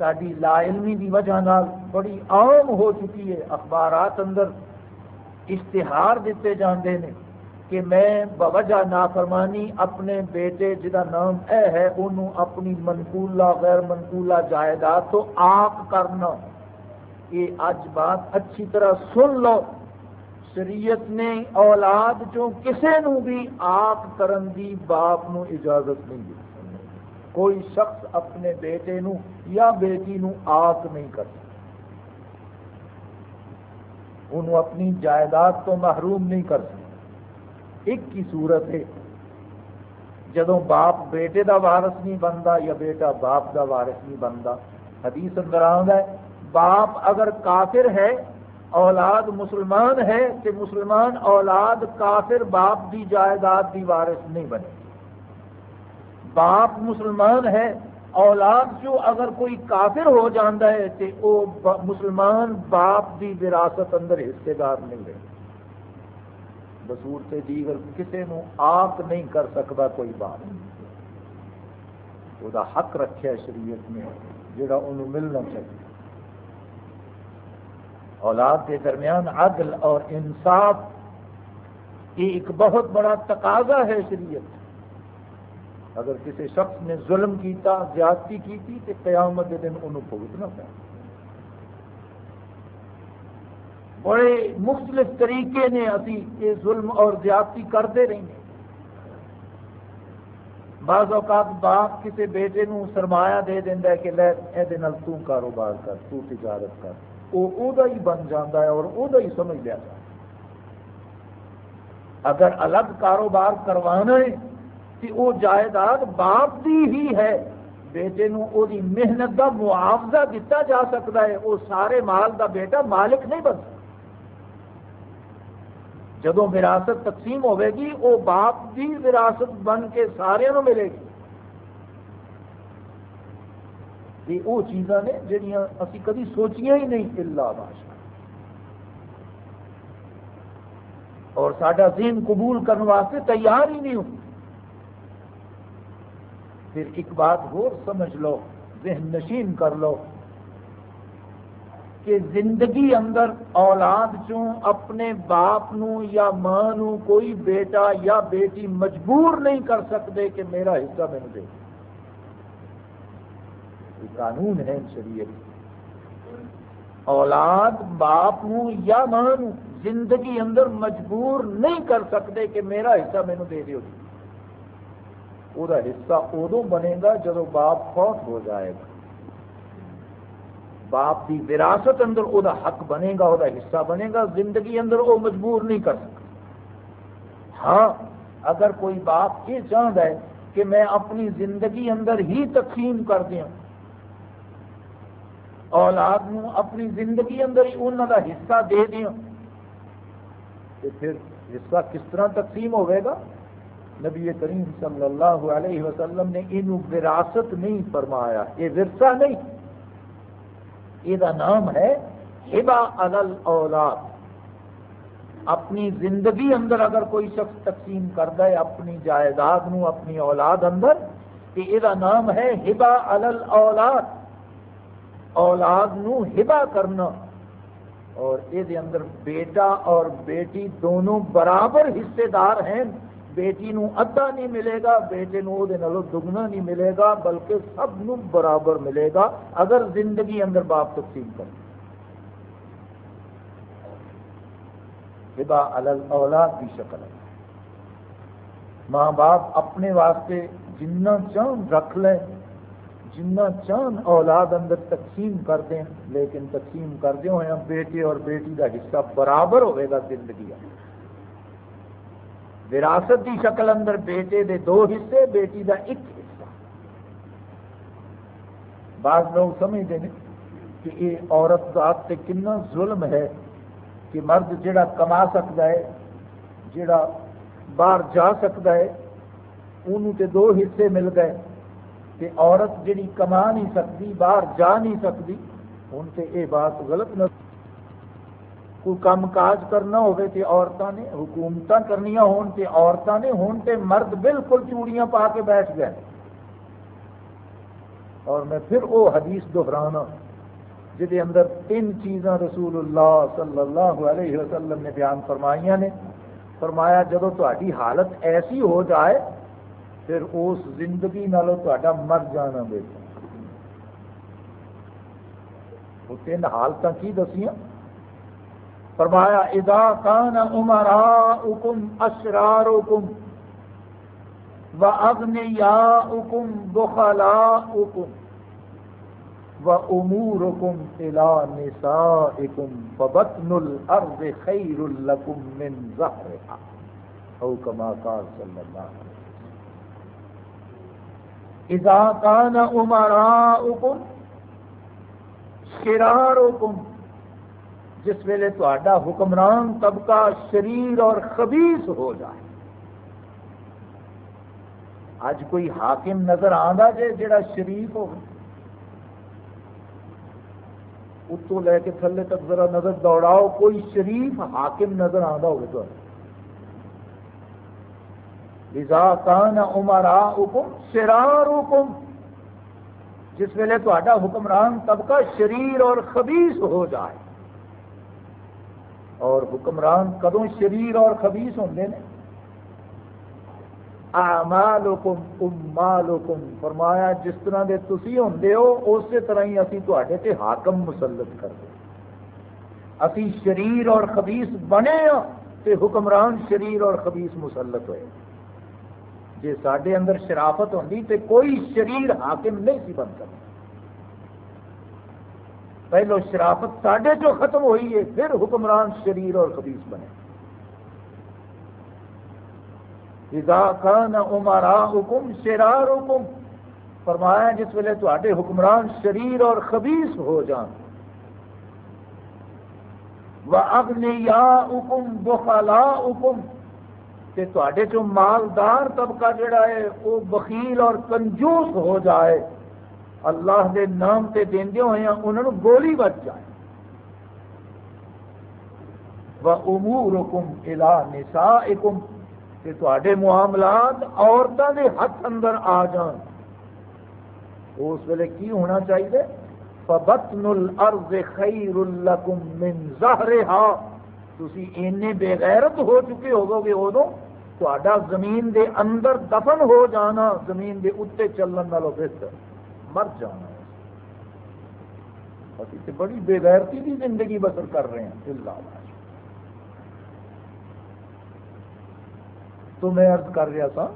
ساری لا علمی کی وجہ نال بڑی عام ہو چکی ہے، اخبارات اندر اشتہار دیتے جاندے نے کہ میں بوجہ نافرمانی اپنے بیٹے جہاں نام اے ہے انہوں اپنی منقولہ، غیر منقولہ جائیداد تو آپ کرنا۔ یہ اج بات اچھی طرح سن لو۔ شریعت نے اولاد چوں کسے نو بھی آپ کرن دی باپ نو اجازت نہیں دی۔ کوئی شخص اپنے بیٹے نو یا بیٹی نو آپ نہیں کر سکتا۔ انہوں اپنی جائیداد تو محروم نہیں کر سکتا۔ ایک کی صورت ہے جدو باپ بیٹے دا وارث نہیں بنتا یا بیٹا باپ دا وارث نہیں بنتا، حدیث اندر ہے، باپ اگر کافر ہے، اولاد مسلمان ہے کہ مسلمان اولاد کافر باپ دی جائیداد دی وارث نہیں بنے۔ باپ مسلمان ہے، اولاد جو اگر کوئی کافر ہو جاتا ہے تو وہ مسلمان باپ دی وراثت اندر حصے دار نہیں رہے۔ بسور سے دیگر کسی نو آپ نہیں کر سکتا کوئی بات وہ حق رکھا شریعت میں، جڑا انہوں ملنا چاہیے۔ اولاد کے درمیان عدل اور انصاف، یہ ایک بہت بڑا تقاضا ہے شریعت۔ اگر کسی شخص نے ظلم کیتا، زیادتی کی تھی تو قیامت کے دن انہوں بھگتنا پڑا بڑے مختلف طریقے نے ابھی یہ ظلم اور زیادتی کرتے رہیں گے بعض اوقات باپ کسی بیٹے نو سرمایہ دے دینا ہے کہ لے یہ کاروبار کر، تو تجارت کر۔ وہ ہی بن جاتا ہے اور وہ ہی سمجھ لیا جاتا ہے۔ اگر الگ کاروبار کروانا ہے تو وہ جائیداد باپ دی ہی ہے۔ بیٹے نو او دی محنت کا معاوضہ دیتا جا سکتا ہے۔ وہ سارے مال دا بیٹا مالک نہیں بن سکتا۔ جدو وراثت تقسیم ہوے گی وہ باپ کی وراثت بن کے سارے ملے گی۔ یہ وہ چیزاں نے جہاں اسی کدی سوچیاں ہی نہیں اللہ بادشاہ اور سڈا ذہن قبول کرنے واسطے تیار ہی نہیں ہوں۔ پھر ایک بات اور سمجھ لو، ذہن نشین کر لو کہ زندگی اندر اولاد چوں اپنے باپ نو یا ماں نو کوئی بیٹا یا بیٹی مجبور نہیں کر سکتے کہ میرا حصہ میرے دے یہ قانون ہے شریعت۔ اولاد باپ نو یا ماں نو زندگی اندر مجبور نہیں کر سکتے کہ میرا حصہ مینو دے دیو۔ وہ حصہ ادو بنے گا جب باپ فوت ہو جائے گا باپ کی وراثت اندر وہ حق بنے گا وہ حصہ بنے گا زندگی اندر وہ مجبور نہیں کر سکتا ہاں اگر کوئی باپ یہ چاہتا ہے کہ میں اپنی زندگی اندر ہی تقسیم کر دیا اولاد نو اپنی زندگی اندر ہی انہوں کا حصہ دے دیا تو پھر حصہ کس طرح تقسیم ہوئے گا نبی کریم صلی اللہ علیہ وسلم نے یہ وراثت نہیں فرمایا، یہ ورثہ نہیں۔ یہ نام ہے ہبا عدل اولاد اپنی زندگی اندر اگر کوئی شخص تقسیم کرتا ہے، اپنی جائیداد نو، اپنی اولاد اندر تو یہ نام ہے ہبا عدل اولاد اولاد نو ہبا کرنا۔ اور یہ اندر بیٹا اور بیٹی دونوں برابر حصے دار ہیں۔ بیٹی نو ادھا نہیں ملے گا بیٹے نو نو دگنا نہیں ملے گا، بلکہ سب نو برابر ملے گا، اگر زندگی اندر باپ تقسیم کر اولاد کی شکل ہے۔ ماں باپ اپنے واسطے جنہ چاہن رکھ لیں جنہ چاہن اولاد اندر تقسیم کر دیں، لیکن تقسیم کردے ہوئے بیٹے اور بیٹی کا حصہ برابر ہوئے گا زندگی اندر۔ وراثت کی شکل اندر بیٹے دے دو حصے، بیٹی دا ایک حصہ۔ بعض لوگ سمجھتے ہیں کہ یہ عورت ذات سے کنا ظلم ہے کہ مرد جڑا کما سکتا ہے جڑا باہر جا سکتا ہے انہوں تے دو حصے مل گئے۔ کہ عورت جڑی کما نہیں سکتی، باہر جا نہیں سکتی، ان سے یہ بات غلط نہ کوئی کام کاج کرنا ہوگی تے عورتوں نے حکومت کرنی ہون تے عورتوں نے ہون تے مرد بالکل چوڑیاں پا کے بیٹھ گئے۔ اور میں پھر وہ حدیث دہرانا جہد اندر تین چیزاں رسول اللہ صلی اللہ علیہ وسلم نے بیان فرمائیاں نے۔ فرمایا جب تاری حالت ایسی ہو جائے، پھر اس زندگی نالوں تا مر جانا بیٹا وہ تین حالت کی دسیاں؟ فرمایا، اذا کان امراؤکم اشرارکم و اغنیاؤکم بخلاؤکم و امورکم الى نسائکم فبطن الارض خیر لکم من ظهرها او کما قال صلی اللہ علیہ وسلم۔ اذا کان امراؤکم شرارکم جس ویلے تا حکمران طبقہ شریر اور خبیص ہو جائے۔ اج کوئی حاکم نظر آتا جے جڑا شریف ہو۔ اتو لے کے تھلے تک ذرا نظر دوڑاؤ، کوئی شریف حاکم نظر آتا ہوگا لذا کان عمرا حکم شرار حکم جس ویلے تا حکمران طبقہ شریر اور خبیص ہو جائے۔ اور حکمران کدوں شریر اور خبیس ہوں نے آمالکم امالکم، فرمایا جس طرح دے تسی ہوندے ہو، اسی طرح ہی اسی تواڈے تے حاکم مسلط کر دے۔ اسی شریر اور خبیس بنے ہاں تے حکمران شریر اور خبیس مسلط ہوئے۔ جے ساڈے اندر شرافت ہوندی، تے کوئی شریر حاکم نہیں سی بن سکتا۔ پہلو شرافت ساڈے جو ختم ہوئی ہے، پھر حکمران شریر اور خبیص بنے۔ اذا کان حکم شرار حکم فرمایا جس ویلے تے حکمران شریر اور خبیص ہو جان۔ اگنیا حکم بخلا حکم تے مالدار طبقہ جڑا ہے وہ بخیل اور کنجوس ہو جائے۔ اللہ دے نام تے دیندے ہوئے ہیں انہوں نے گولی بچ جائے۔ وَأُمُورُكُمْ إِلَىٰ نِسَائِكُمْ کہ تھوڑے معاملات عورتوں دے ہاتھ اندر آ جان۔ اس ویلے کی ہونا چاہیے؟ فبطن الارض خیر لکم من زہرها تسی اینے بے غیرت ہو چکے ہوگو گے ادو تا زمین دے اندر دفن ہو جانا، زمین دے اتنے چلن والوں بہتر۔ مر جانا ابھی تو بڑی بے غیرتی کی زندگی بسر کر رہے ہیں۔ اللہ تو میں عرض کر رہا تھا،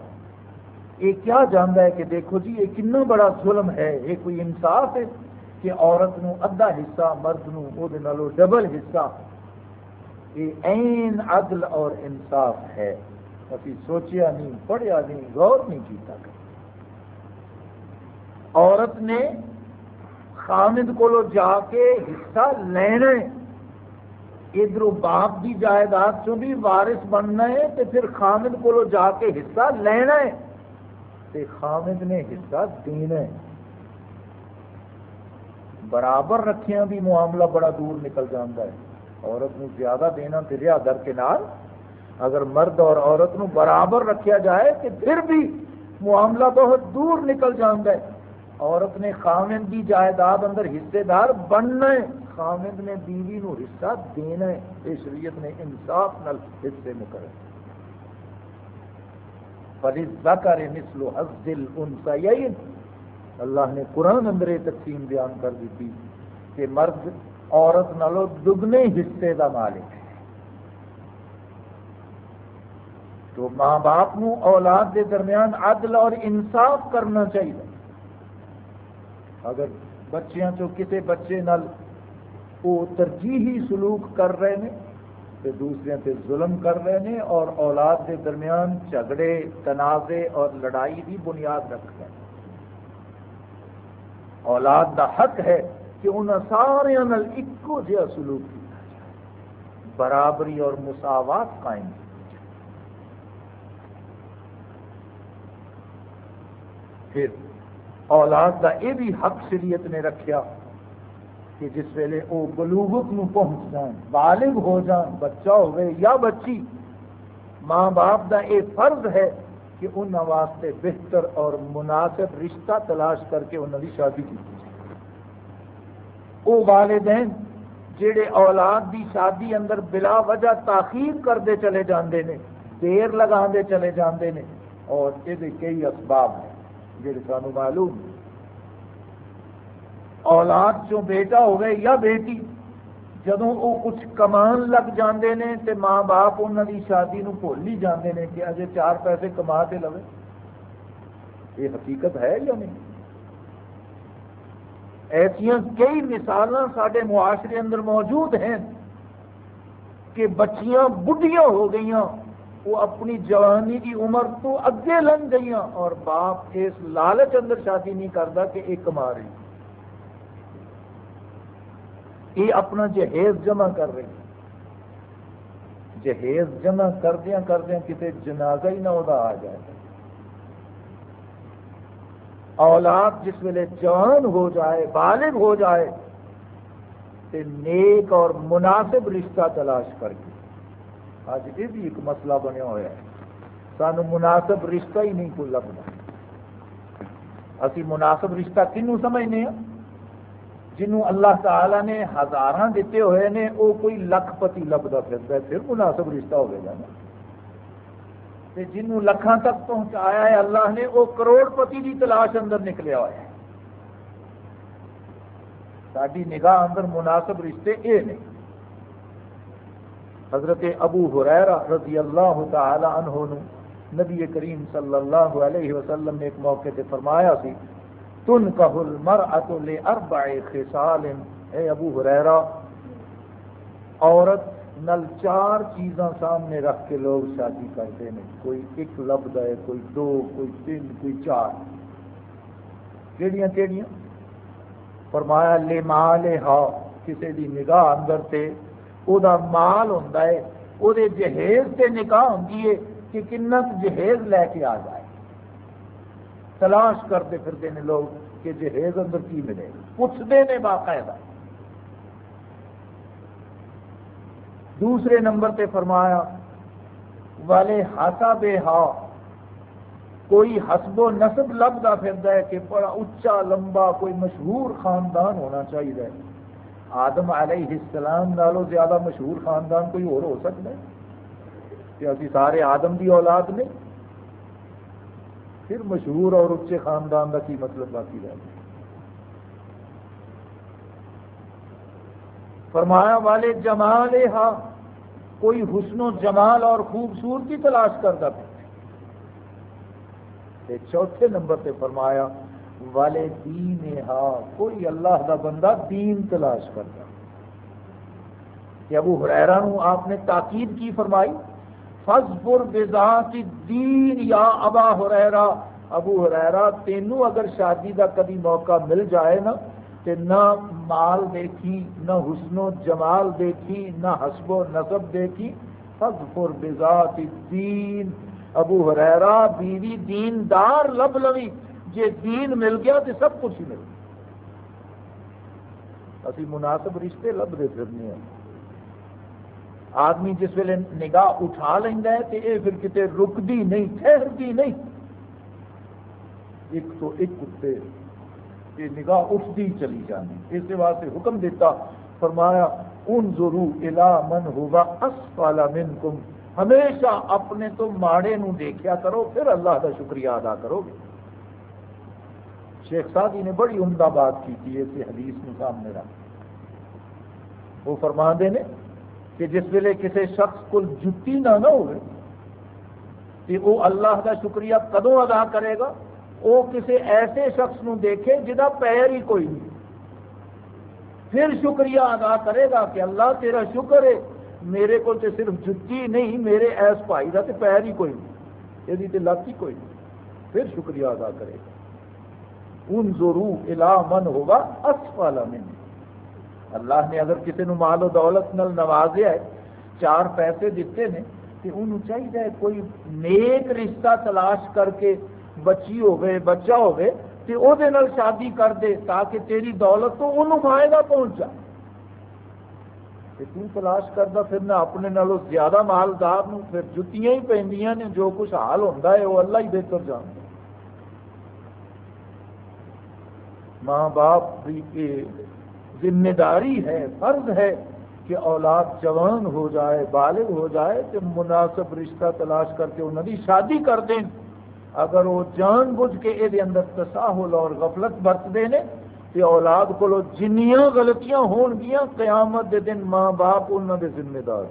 یہ کیا جانتا ہے کہ دیکھو جی یہ کنا بڑا ظلم ہے۔ یہ کوئی انصاف ہے کہ عورت نو ادھا حصہ، مرد نو وہ ڈبل حصہ۔ یہ این عدل اور انصاف ہے۔ ابھی سوچیا نہیں، پڑھیا نہیں، غور نہیں کیتا۔ عورت نے خامد کو جا کے حصہ لینا ہے ادھر باپ کی جائیداد چوں بھی وارث بننا ہے تو پھر خامد کو جا کے حصہ لینا ہے تے خامد نے حصہ دینا ہے برابر رکھیا بھی معاملہ بڑا دور نکل جاتا ہے۔ عورت نو زیادہ دینا دریا در کے نال۔ اگر مرد اور عورت نو برابر رکھیا جائے کہ پھر بھی معاملہ بہت دور نکل جاتا ہے۔ عورت نے خامد کی جائیداد اندر حصے دار بننا ہے۔ خامد نے بیوی نو حصہ دینا ہے۔ یہ شریعت نے انصاف نل حصے مقرر فَلِذَّكَرِ مِثْلُ حَزِّ الْأُنْسَيَيْنِ اللہ نے قرآن اندر یہ تقسیم بیان کر دیتی کہ مرد عورت نالو دگنے حصے دا مالک ہے۔ تو ماں باپ نو اولاد دے درمیان عدل اور انصاف کرنا چاہیے۔ اگر بچیاں چو کسی بچے نال وہ ترجیحی سلوک کر رہے ہیں تو دوسرے سے ظلم کر رہے ہیں اور اولاد کے درمیان جھگڑے تنازع اور لڑائی کی بنیاد رکھ رہے ہیں۔ اولاد کا حق ہے کہ انہوں سارے ایکو جہا سلوک کیا جائے۔ برابری اور مساوات قائم۔ پھر اولاد کا یہ بھی حق شریعت نے رکھا کہ جس ویلے وہ بلوغت نو پہنچ جان، بالغ ہو جان، بچہ ہوئے یا بچی، ماں باپ کا یہ فرض ہے کہ ان واسطے بہتر اور مناسب رشتہ تلاش کر کے انہوں کی شادی کی وہ والدین جڑے اولاد دی شادی اندر بلا وجہ تاخیر کرتے چلے جاندے نے، دیر لگا چلے جاندے نے، اور یہ کئی اسباب ہیں۔ جڑے سانو معلوم اولاد چو بیٹا ہوئے یا بیٹی جدو وہ کچھ کمان لگ جاندے نے تے ماں باپ انہوں کی شادی نو بھول ہی جاندے نے کہ اجے چار پیسے کما کے لو یہ حقیقت ہے یا نہیں؟ ایسا کئی مثال سارے معاشرے اندر موجود ہیں کہ بچیاں بڑھیاں ہو گئی وہ اپنی جوانی کی عمر تو اگے لنگ گئی اور باپ اس لالچ اندر شادی نہیں کرتا کہ یہ کما رہی یہ اپنا جہیز جمع کر رہی جہیز جمع کردیا کردیا کسی جنازہ ہی نہ وہ آ جائے۔ اولاد جس ویلے جوان ہو جائے، بالغ ہو جائے تو نیک اور مناسب رشتہ تلاش کر کے۔ اج یہ بھی ایک مسئلہ بنیا ہوا ہے۔ سانو مناسب رشتہ ہی نہیں کوئی لگتا اسی مناسب رشتہ کنوں سمجھنے ہیں؟ جنوں اللہ تعالی نے ہزار دیتے ہوئے نے وہ کوئی لکھ پتی لبتا پھر پھر مناسب رشتہ ہو گیا نا۔ جنوں لکھان تک پہنچایا ہے اللہ نے وہ کروڑ پتی کی تلاش اندر نکلیا ہوا ہے۔ ساری نگاہ اندر مناسب رشتے یہ نہیں حضرت ابو حریرہ رضی اللہ تعالی عنہ نبی کریم صلی اللہ علیہ وسلم نے ایک موقع سے فرمایا سی تن کہل مر اتلے اربع اے ابو حریرہ عورت نل چار چیزاں سامنے رکھ کے لوگ شادی کرتے ہیں۔ کوئی ایک لفظ ہے، کوئی دو، کوئی تین، کوئی چار۔ کہڑیاں کہڑیاں فرمایا، لے مالے ہا کسی دی نگاہ اندر تے وہ مال ہوں وہ جہیز سے نکاح ہوں کہ کنت جہیز لے کے آ جائے تلاش کرتے پھرتے ہیں لوگ کہ جہیز اندر کی ملے پوچھتے ہیں باقاعدہ دوسرے نمبر تے فرمایا والے ہاسا بے ہا کوئی حسب و نصب لبدا پھرتا ہے کہ بڑا اچا لمبا کوئی مشہور خاندان ہونا چاہیے آدم علیہ السلام نالو زیادہ مشہور خاندان کوئی اور ہو سکتا ہے؟ کہ ابھی سارے آدم کی اولاد نے؟ پھر مشہور اور اچے خاندان کا کی مطلب باقی رہ گیا؟ فرمایا والے جمال ہاں کوئی حسن و جمال اور خوبصورتی تلاش کرتا پہ چوتھے نمبر پہ فرمایا والے دین ہا، کوئی اللہ دا بندہ دین تلاش کرتا۔ کہ ابو حریرا نو آپ نے تاکید کی فرمائی فضبر بذات دین یا ابا حریرا ابو حریرا تینوں اگر شادی دا کبھی موقع مل جائے نا تو نہ مال دیکھی، نہ حسن و جمال دیکھی، نہ حسب و نصب دیکھی فضبر بذات دین ابو حریرا بیوی دین دار لب لوی جی دین مل گیا تو سب کچھ ہی مل گیا۔ ابھی مناسب رشتے لبتے پھرنے ہیں۔ آدمی جس ویلے نگاہ اٹھا لینا ہے تو یہ پھر کتنے رکتی نہیں ٹھہرتی نہیں۔ ایک تو ایک کتے یہ نگاہ اٹھتی چلی جانی اس واسطے حکم دیتا، فرمایا ان ضرور الا من ہوگا اسفالا من ہمیشہ اپنے تو ماڑے نو دیکھیا کرو، پھر اللہ کا شکریہ ادا کرو گے۔ شیخ سادی نے بڑی عمدہ بات کی تھی اس حدیث میں سامنے رکھ وہ فرما دے نے کہ جس ویلے کسی شخص کو جتی نہ نہ ہوئے کہ وہ اللہ کا شکریہ کدوں ادا کرے گا؟ وہ کسی ایسے شخص نو دیکھے جہاں پیر ہی کوئی نہیں۔ پھر شکریہ ادا کرے گا کہ اللہ تیرا شکر ہے، میرے کو تے صرف جتی نہیں، میرے ایس بھائی کا تو پیر ہی کوئی نہیں، یہ لت ہی کوئی نہیں۔ پھر شکریہ ادا کرے گا۔ ان ضرور الا من ہوگا اسفالا من اللہ نے اگر کسی نے مال و دولت نل نوازیا ہے، چار پیسے دیتے ہیں تو انہوں چاہیے کوئی نیک رشتہ تلاش کر کے بچی ہوگی بچہ ہوگی تو وہ شادی کر دے تاکہ تیری دولت تو انہوں فائدہ پہنچ جائے تو تلاش کرتا پھر نہ اپنے نالوں زیادہ مالدار پھر جتیاں ہی پہ جو کچھ حال ہوتا ہے، وہ اللہ ہی بہتر جانتا ماں باپ کی ذمہ داری ہے، فرض ہے کہ اولاد جوان ہو جائے، بالغ ہو جائے، تو مناسب رشتہ تلاش کر کے انہوں کی شادی کر دیں اگر وہ جان بوجھ کے یہ اندر تساہل اور غفلت برتتے ہیں تو اولاد کو جنیاں غلطیاں ہون گیا قیامت دے دن ماں باپ انہوں دے ذمہ دار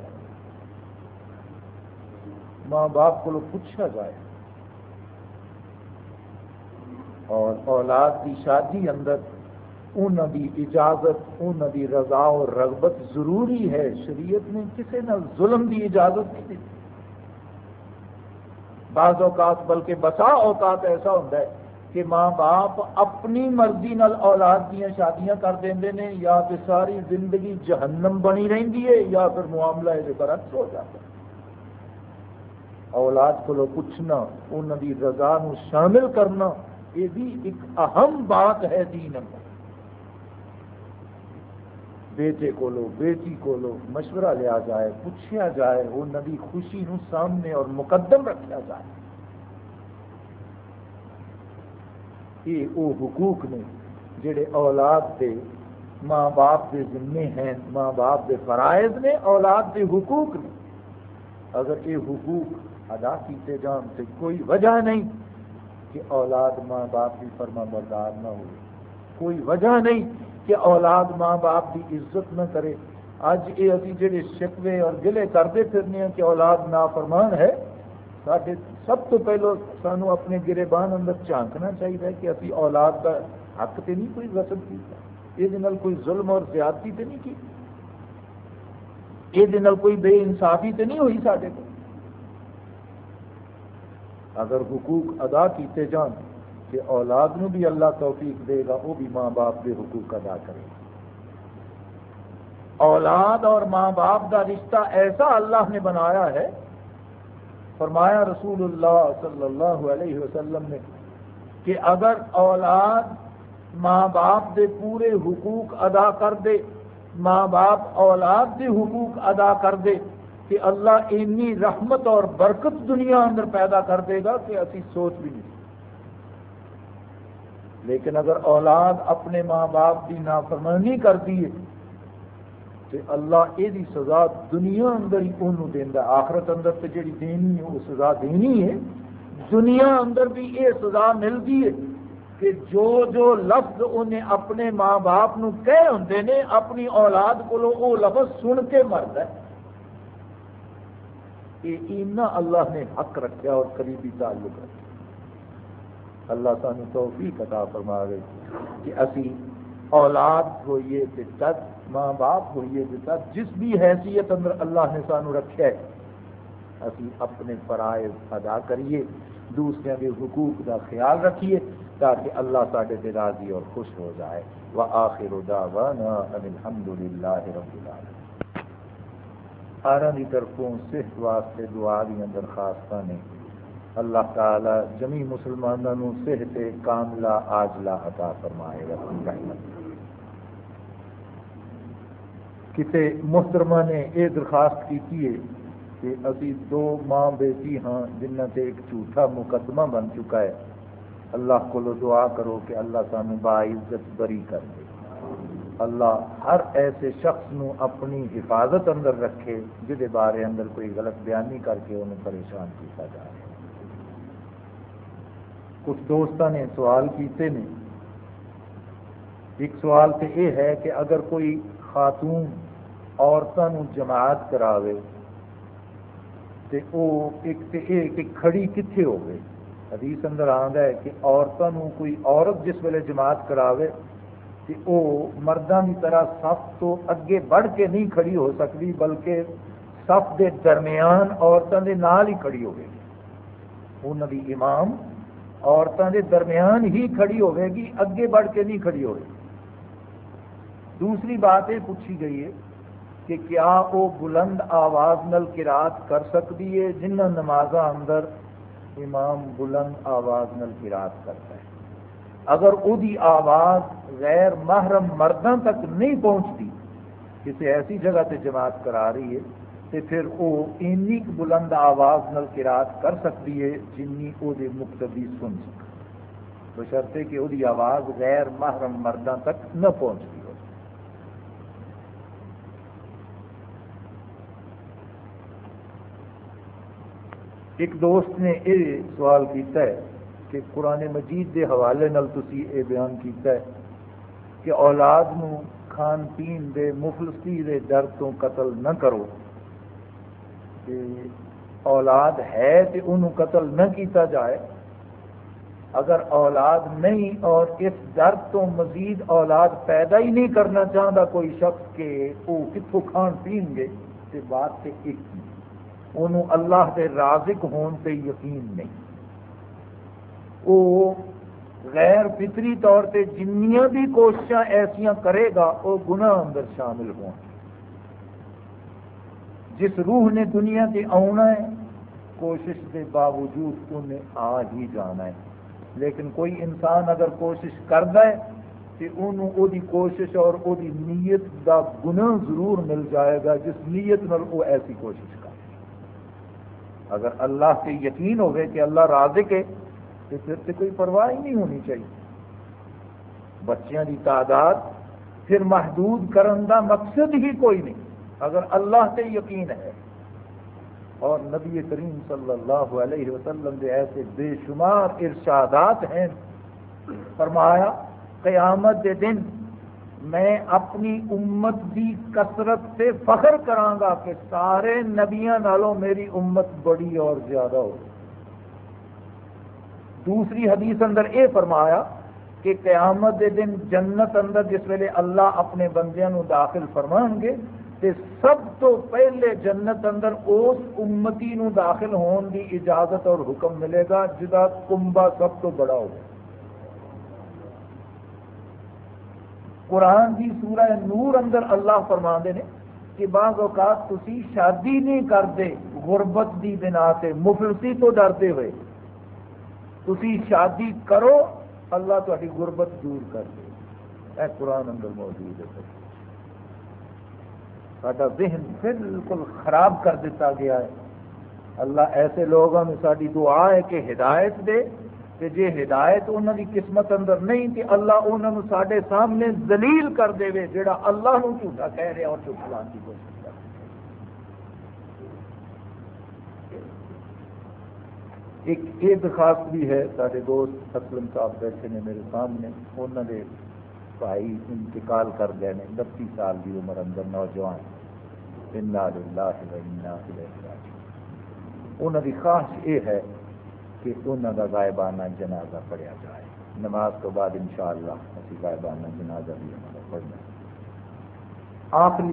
ماں باپ کو پوچھا جائے۔ اور اولاد کی شادی اندر انہوں دی اجازت انہوں دی رضا اور رغبت ضروری ہے۔ شریعت نے کسی نہ ظلم دی اجازت نہیں دی۔ بعض اوقات بلکہ بسا اوقات ایسا ہوتا ہے کہ ماں باپ اپنی مرضی نال اولاد دیا شادیاں کر دیں نے، یا پھر ساری زندگی جہنم بنی رہی ہے، یا پھر معاملہ یہ برعکس ہو جاتا ہے۔ اولاد کو پوچھنا انہوں کی رضا نو شامل کرنا یہ بھی ایک اہم بات ہے دین بیٹے کو لو، بیٹی کو لو، مشورہ لیا جائے، پوچھا جائے، وہ نبی خوشی نو سامنے اور مقدم رکھا جائے۔ یہ وہ حقوق نے جڑے اولاد دے، ماں باپ کے ذمے ہیں، ماں باپ کے فرائض نے، اولاد کے حقوق نے۔ اگر یہ حقوق ادا کیتے جان تو کوئی وجہ نہیں کہ اولاد ماں باپ کی فرما بردار نہ ہو کوئی وجہ نہیں کہ اولاد ماں باپ کی عزت نہ کرے۔ اج یہ ابھی جڑے شکوے اور گلے کرتے پھرنے ہیں کہ اولاد نافرمان ہے سارے سب تو پہلو سانو اپنے گرے بان اندر جھانکنا چاہیے کہ ابھی اولاد کا حق تو نہیں کوئی غصب کیا یہ کوئی ظلم اور زیادتی تو نہیں کی۔ یہ کوئی بے انصافی تو نہیں ہوئی سارے کو اگر حقوق ادا کیتے جان کہ اولاد نو بھی اللہ توفیق دے گا وہ بھی ماں باپ کے حقوق ادا کرے گا۔ اولاد اور ماں باپ کا رشتہ ایسا اللہ نے بنایا ہے، فرمایا رسول اللہ صلی اللہ علیہ وسلم نے، کہ اگر اولاد ماں باپ دے پورے حقوق ادا کر دے، ماں باپ اولاد دے حقوق ادا کر دے کہ اللہ اینی رحمت اور برکت دنیا اندر پیدا کر دے گا کہ اسی سوچ بھی نہیں۔ لیکن اگر اولاد اپنے ماں باپ کی نافرمانی کرتی ہے تو اللہ یہ سزا دنیا اندر ہی انہوں دینا آخرت اندر تو جی دینی ہے وہ سزا دینی ہے۔ دنیا اندر بھی یہ سزا ملتی ہے کہ جو جو لفظ انہیں اپنے ماں باپ نو کہہ ہوں نے، اپنی اولاد کو لفظ سن کے مرد ہے۔ یہ اللہ نے حق رکھا اور قریبی تعلق رکھا۔ اللہ سانو توفیق عطا فرما گئی کہ اسی اولاد ہوئیے تد ماں باپ ہوئیے تد جس بھی حیثیت اندر اللہ نے سانو رکھا ہے، اسی اپنے فرائض ادا کریے، دوسرے کے حقوق کا خیال رکھیے تاکہ اللہ سارے راضی اور خوش ہو جائے۔ وہ آخر الحمد للہ رب العالمین۔ سارا کی طرفوں صحت واسطے دعا دیا درخواست نے۔ اللہ تعالی جمی مسلمانوں صحت کاملہ آجلا عطا فرمائے۔ رحمت کسی محترمہ نے یہ درخواست کی ہے کہ ابھی دو ماں بیٹی ہاں جنہ سے ایک جھوٹا مقدمہ بن چکا ہے، اللہ کو دعا کرو کہ اللہ سانو باعزت بری کر دے۔ اللہ ہر ایسے شخص نو اپنی حفاظت اندر رکھے جہد بارے اندر کوئی غلط بیانی کر کے انہیں پریشان کیا جائے کچھ دوستوں نے سوال کیتے نے۔ ایک سوال تو یہ ہے کہ اگر کوئی خاتون عورتوں جماعت کراوے تو وہ ایک تو یہ کہ کھڑی کتنے ہو گئے حدیث اندر آتا ہے کہ عورتوں کوئی عورت جس ویلے جماعت کراوے کہ وہ مردوں کی طرح سب تو اگے بڑھ کے نہیں کھڑی ہو سکتی، بلکہ سب کے درمیان عورتوں کے نال ہی کھڑی ہوگی انہوں کی امام عورتوں کے درمیان ہی کھڑی ہوئے گی، اگے بڑھ کے نہیں کھڑی ہوئے دوسری بات یہ پوچھی گئی ہے کہ کیا وہ بلند آواز نل کراط کر سکتی ہے جنہ نماز اندر امام بلند آواز نل کراط کرتا ہے؟ اگر وہ آواز غیر محرم مردوں تک نہیں پہنچتی، کسی ایسی جگہ تے جماعت کرا رہی ہے تو پھر وہ اینی بلند آواز نل کراط کر سکتی ہے جنی وہ مقتدی سن سکے۔ بشرطے کہ وہ آواز غیر محرم مردوں تک نہ پہنچتی ہو۔ ایک دوست نے یہ سوال کیتا ہے کہ قرآن مجید کے حوالے نال تسی یہ بیان کیتا ہے کہ اولاد نو کھان پین دے مفلسی دے ڈر تو قتل نہ کرو۔ کہ اولاد ہے تو انہوں قتل نہ کیتا جائے۔ اگر اولاد نہیں اور اس درد تو مزید اولاد پیدا ہی نہیں کرنا چاہتا کوئی شخص کہ وہ کتوں کھان پین گے تو بات تو ایک انہوں اللہ کے رازق ہون سے یقین نہیں۔ وہ غیر فطری طور پہ جنیاں بھی کوششاں ایسا کرے گا، وہ گناہ اندر شامل ہوں جس روح نے دنیا سے آنا ہے، کوشش کے باوجود انہیں آ ہی جانا ہے۔ لیکن کوئی انسان اگر کوشش کرتا ہے کہ انہوں او دی کوشش اور او دی نیت دا گناہ ضرور مل جائے گا، جس نیت نل وہ ایسی کوشش کر اگر اللہ سے یقین ہوگئے کہ اللہ رازق ہے تو پھر سے کوئی پرواہ ہی نہیں ہونی چاہیے۔ بچیاں دی تعداد پھر محدود کرن دا مقصد ہی کوئی نہیں۔ اگر اللہ سے یقین ہے۔ اور نبی کریم صلی اللہ علیہ وسلم کے ایسے بے شمار ارشادات ہیں۔ فرمایا، قیامت دے دن میں اپنی امت کی کثرت سے فخر کرانگا کہ سارے نبیاں نالوں میری امت بڑی اور زیادہ ہو دوسری حدیث اندر اے فرمایا کہ قیامت دے دن جنت اندر جس ویلے اللہ اپنے بندیاں نو داخل فرمان گے، تے سب تو پہلے جنت اندر اس امتی نو داخل ہون دی اجازت اور حکم ملے گا، جدا کمبا سب تو بڑا ہو۔ قرآن کی سورہ نور اندر اللہ فرما نے کہ بعض اوقات تسی شادی نہیں کرتے غربت دی بنا سے مفلسی تو ڈرتے ہوئے۔ تسی شادی کرو، اللہ تاری غربت دور کر دے۔ اے قرآن اندر موجود ہے۔ سارا ذہن بالکل خراب کر دیتا گیا ہے۔ اللہ ایسے لوگوں میں ساری دعا ہے کہ ہدایت دے۔ کہ جی ہدایت انہوں کی قسمت اندر نہیں کہ اللہ انہوں سارے سامنے دلیل کر دے جڑا اللہ نو جھوٹا کہہ رہا اور چپلان کی کوشش کر ایک یہ درخواست بھی ہے، سارے دوست اسلم صاحب بیٹھے نے میرے سامنے، انہوں نے بھائی انتقال کر گئے نے بتی سال کی عمر اندر نوجوان انہوں کی خواہش یہ ہے کہ انہوں کا غائبانہ جنازہ پڑھیا جائے۔ نماز تو بعد انشاءاللہ اسی غائبانہ جنازہ بھی ہمارا پڑھنا آخری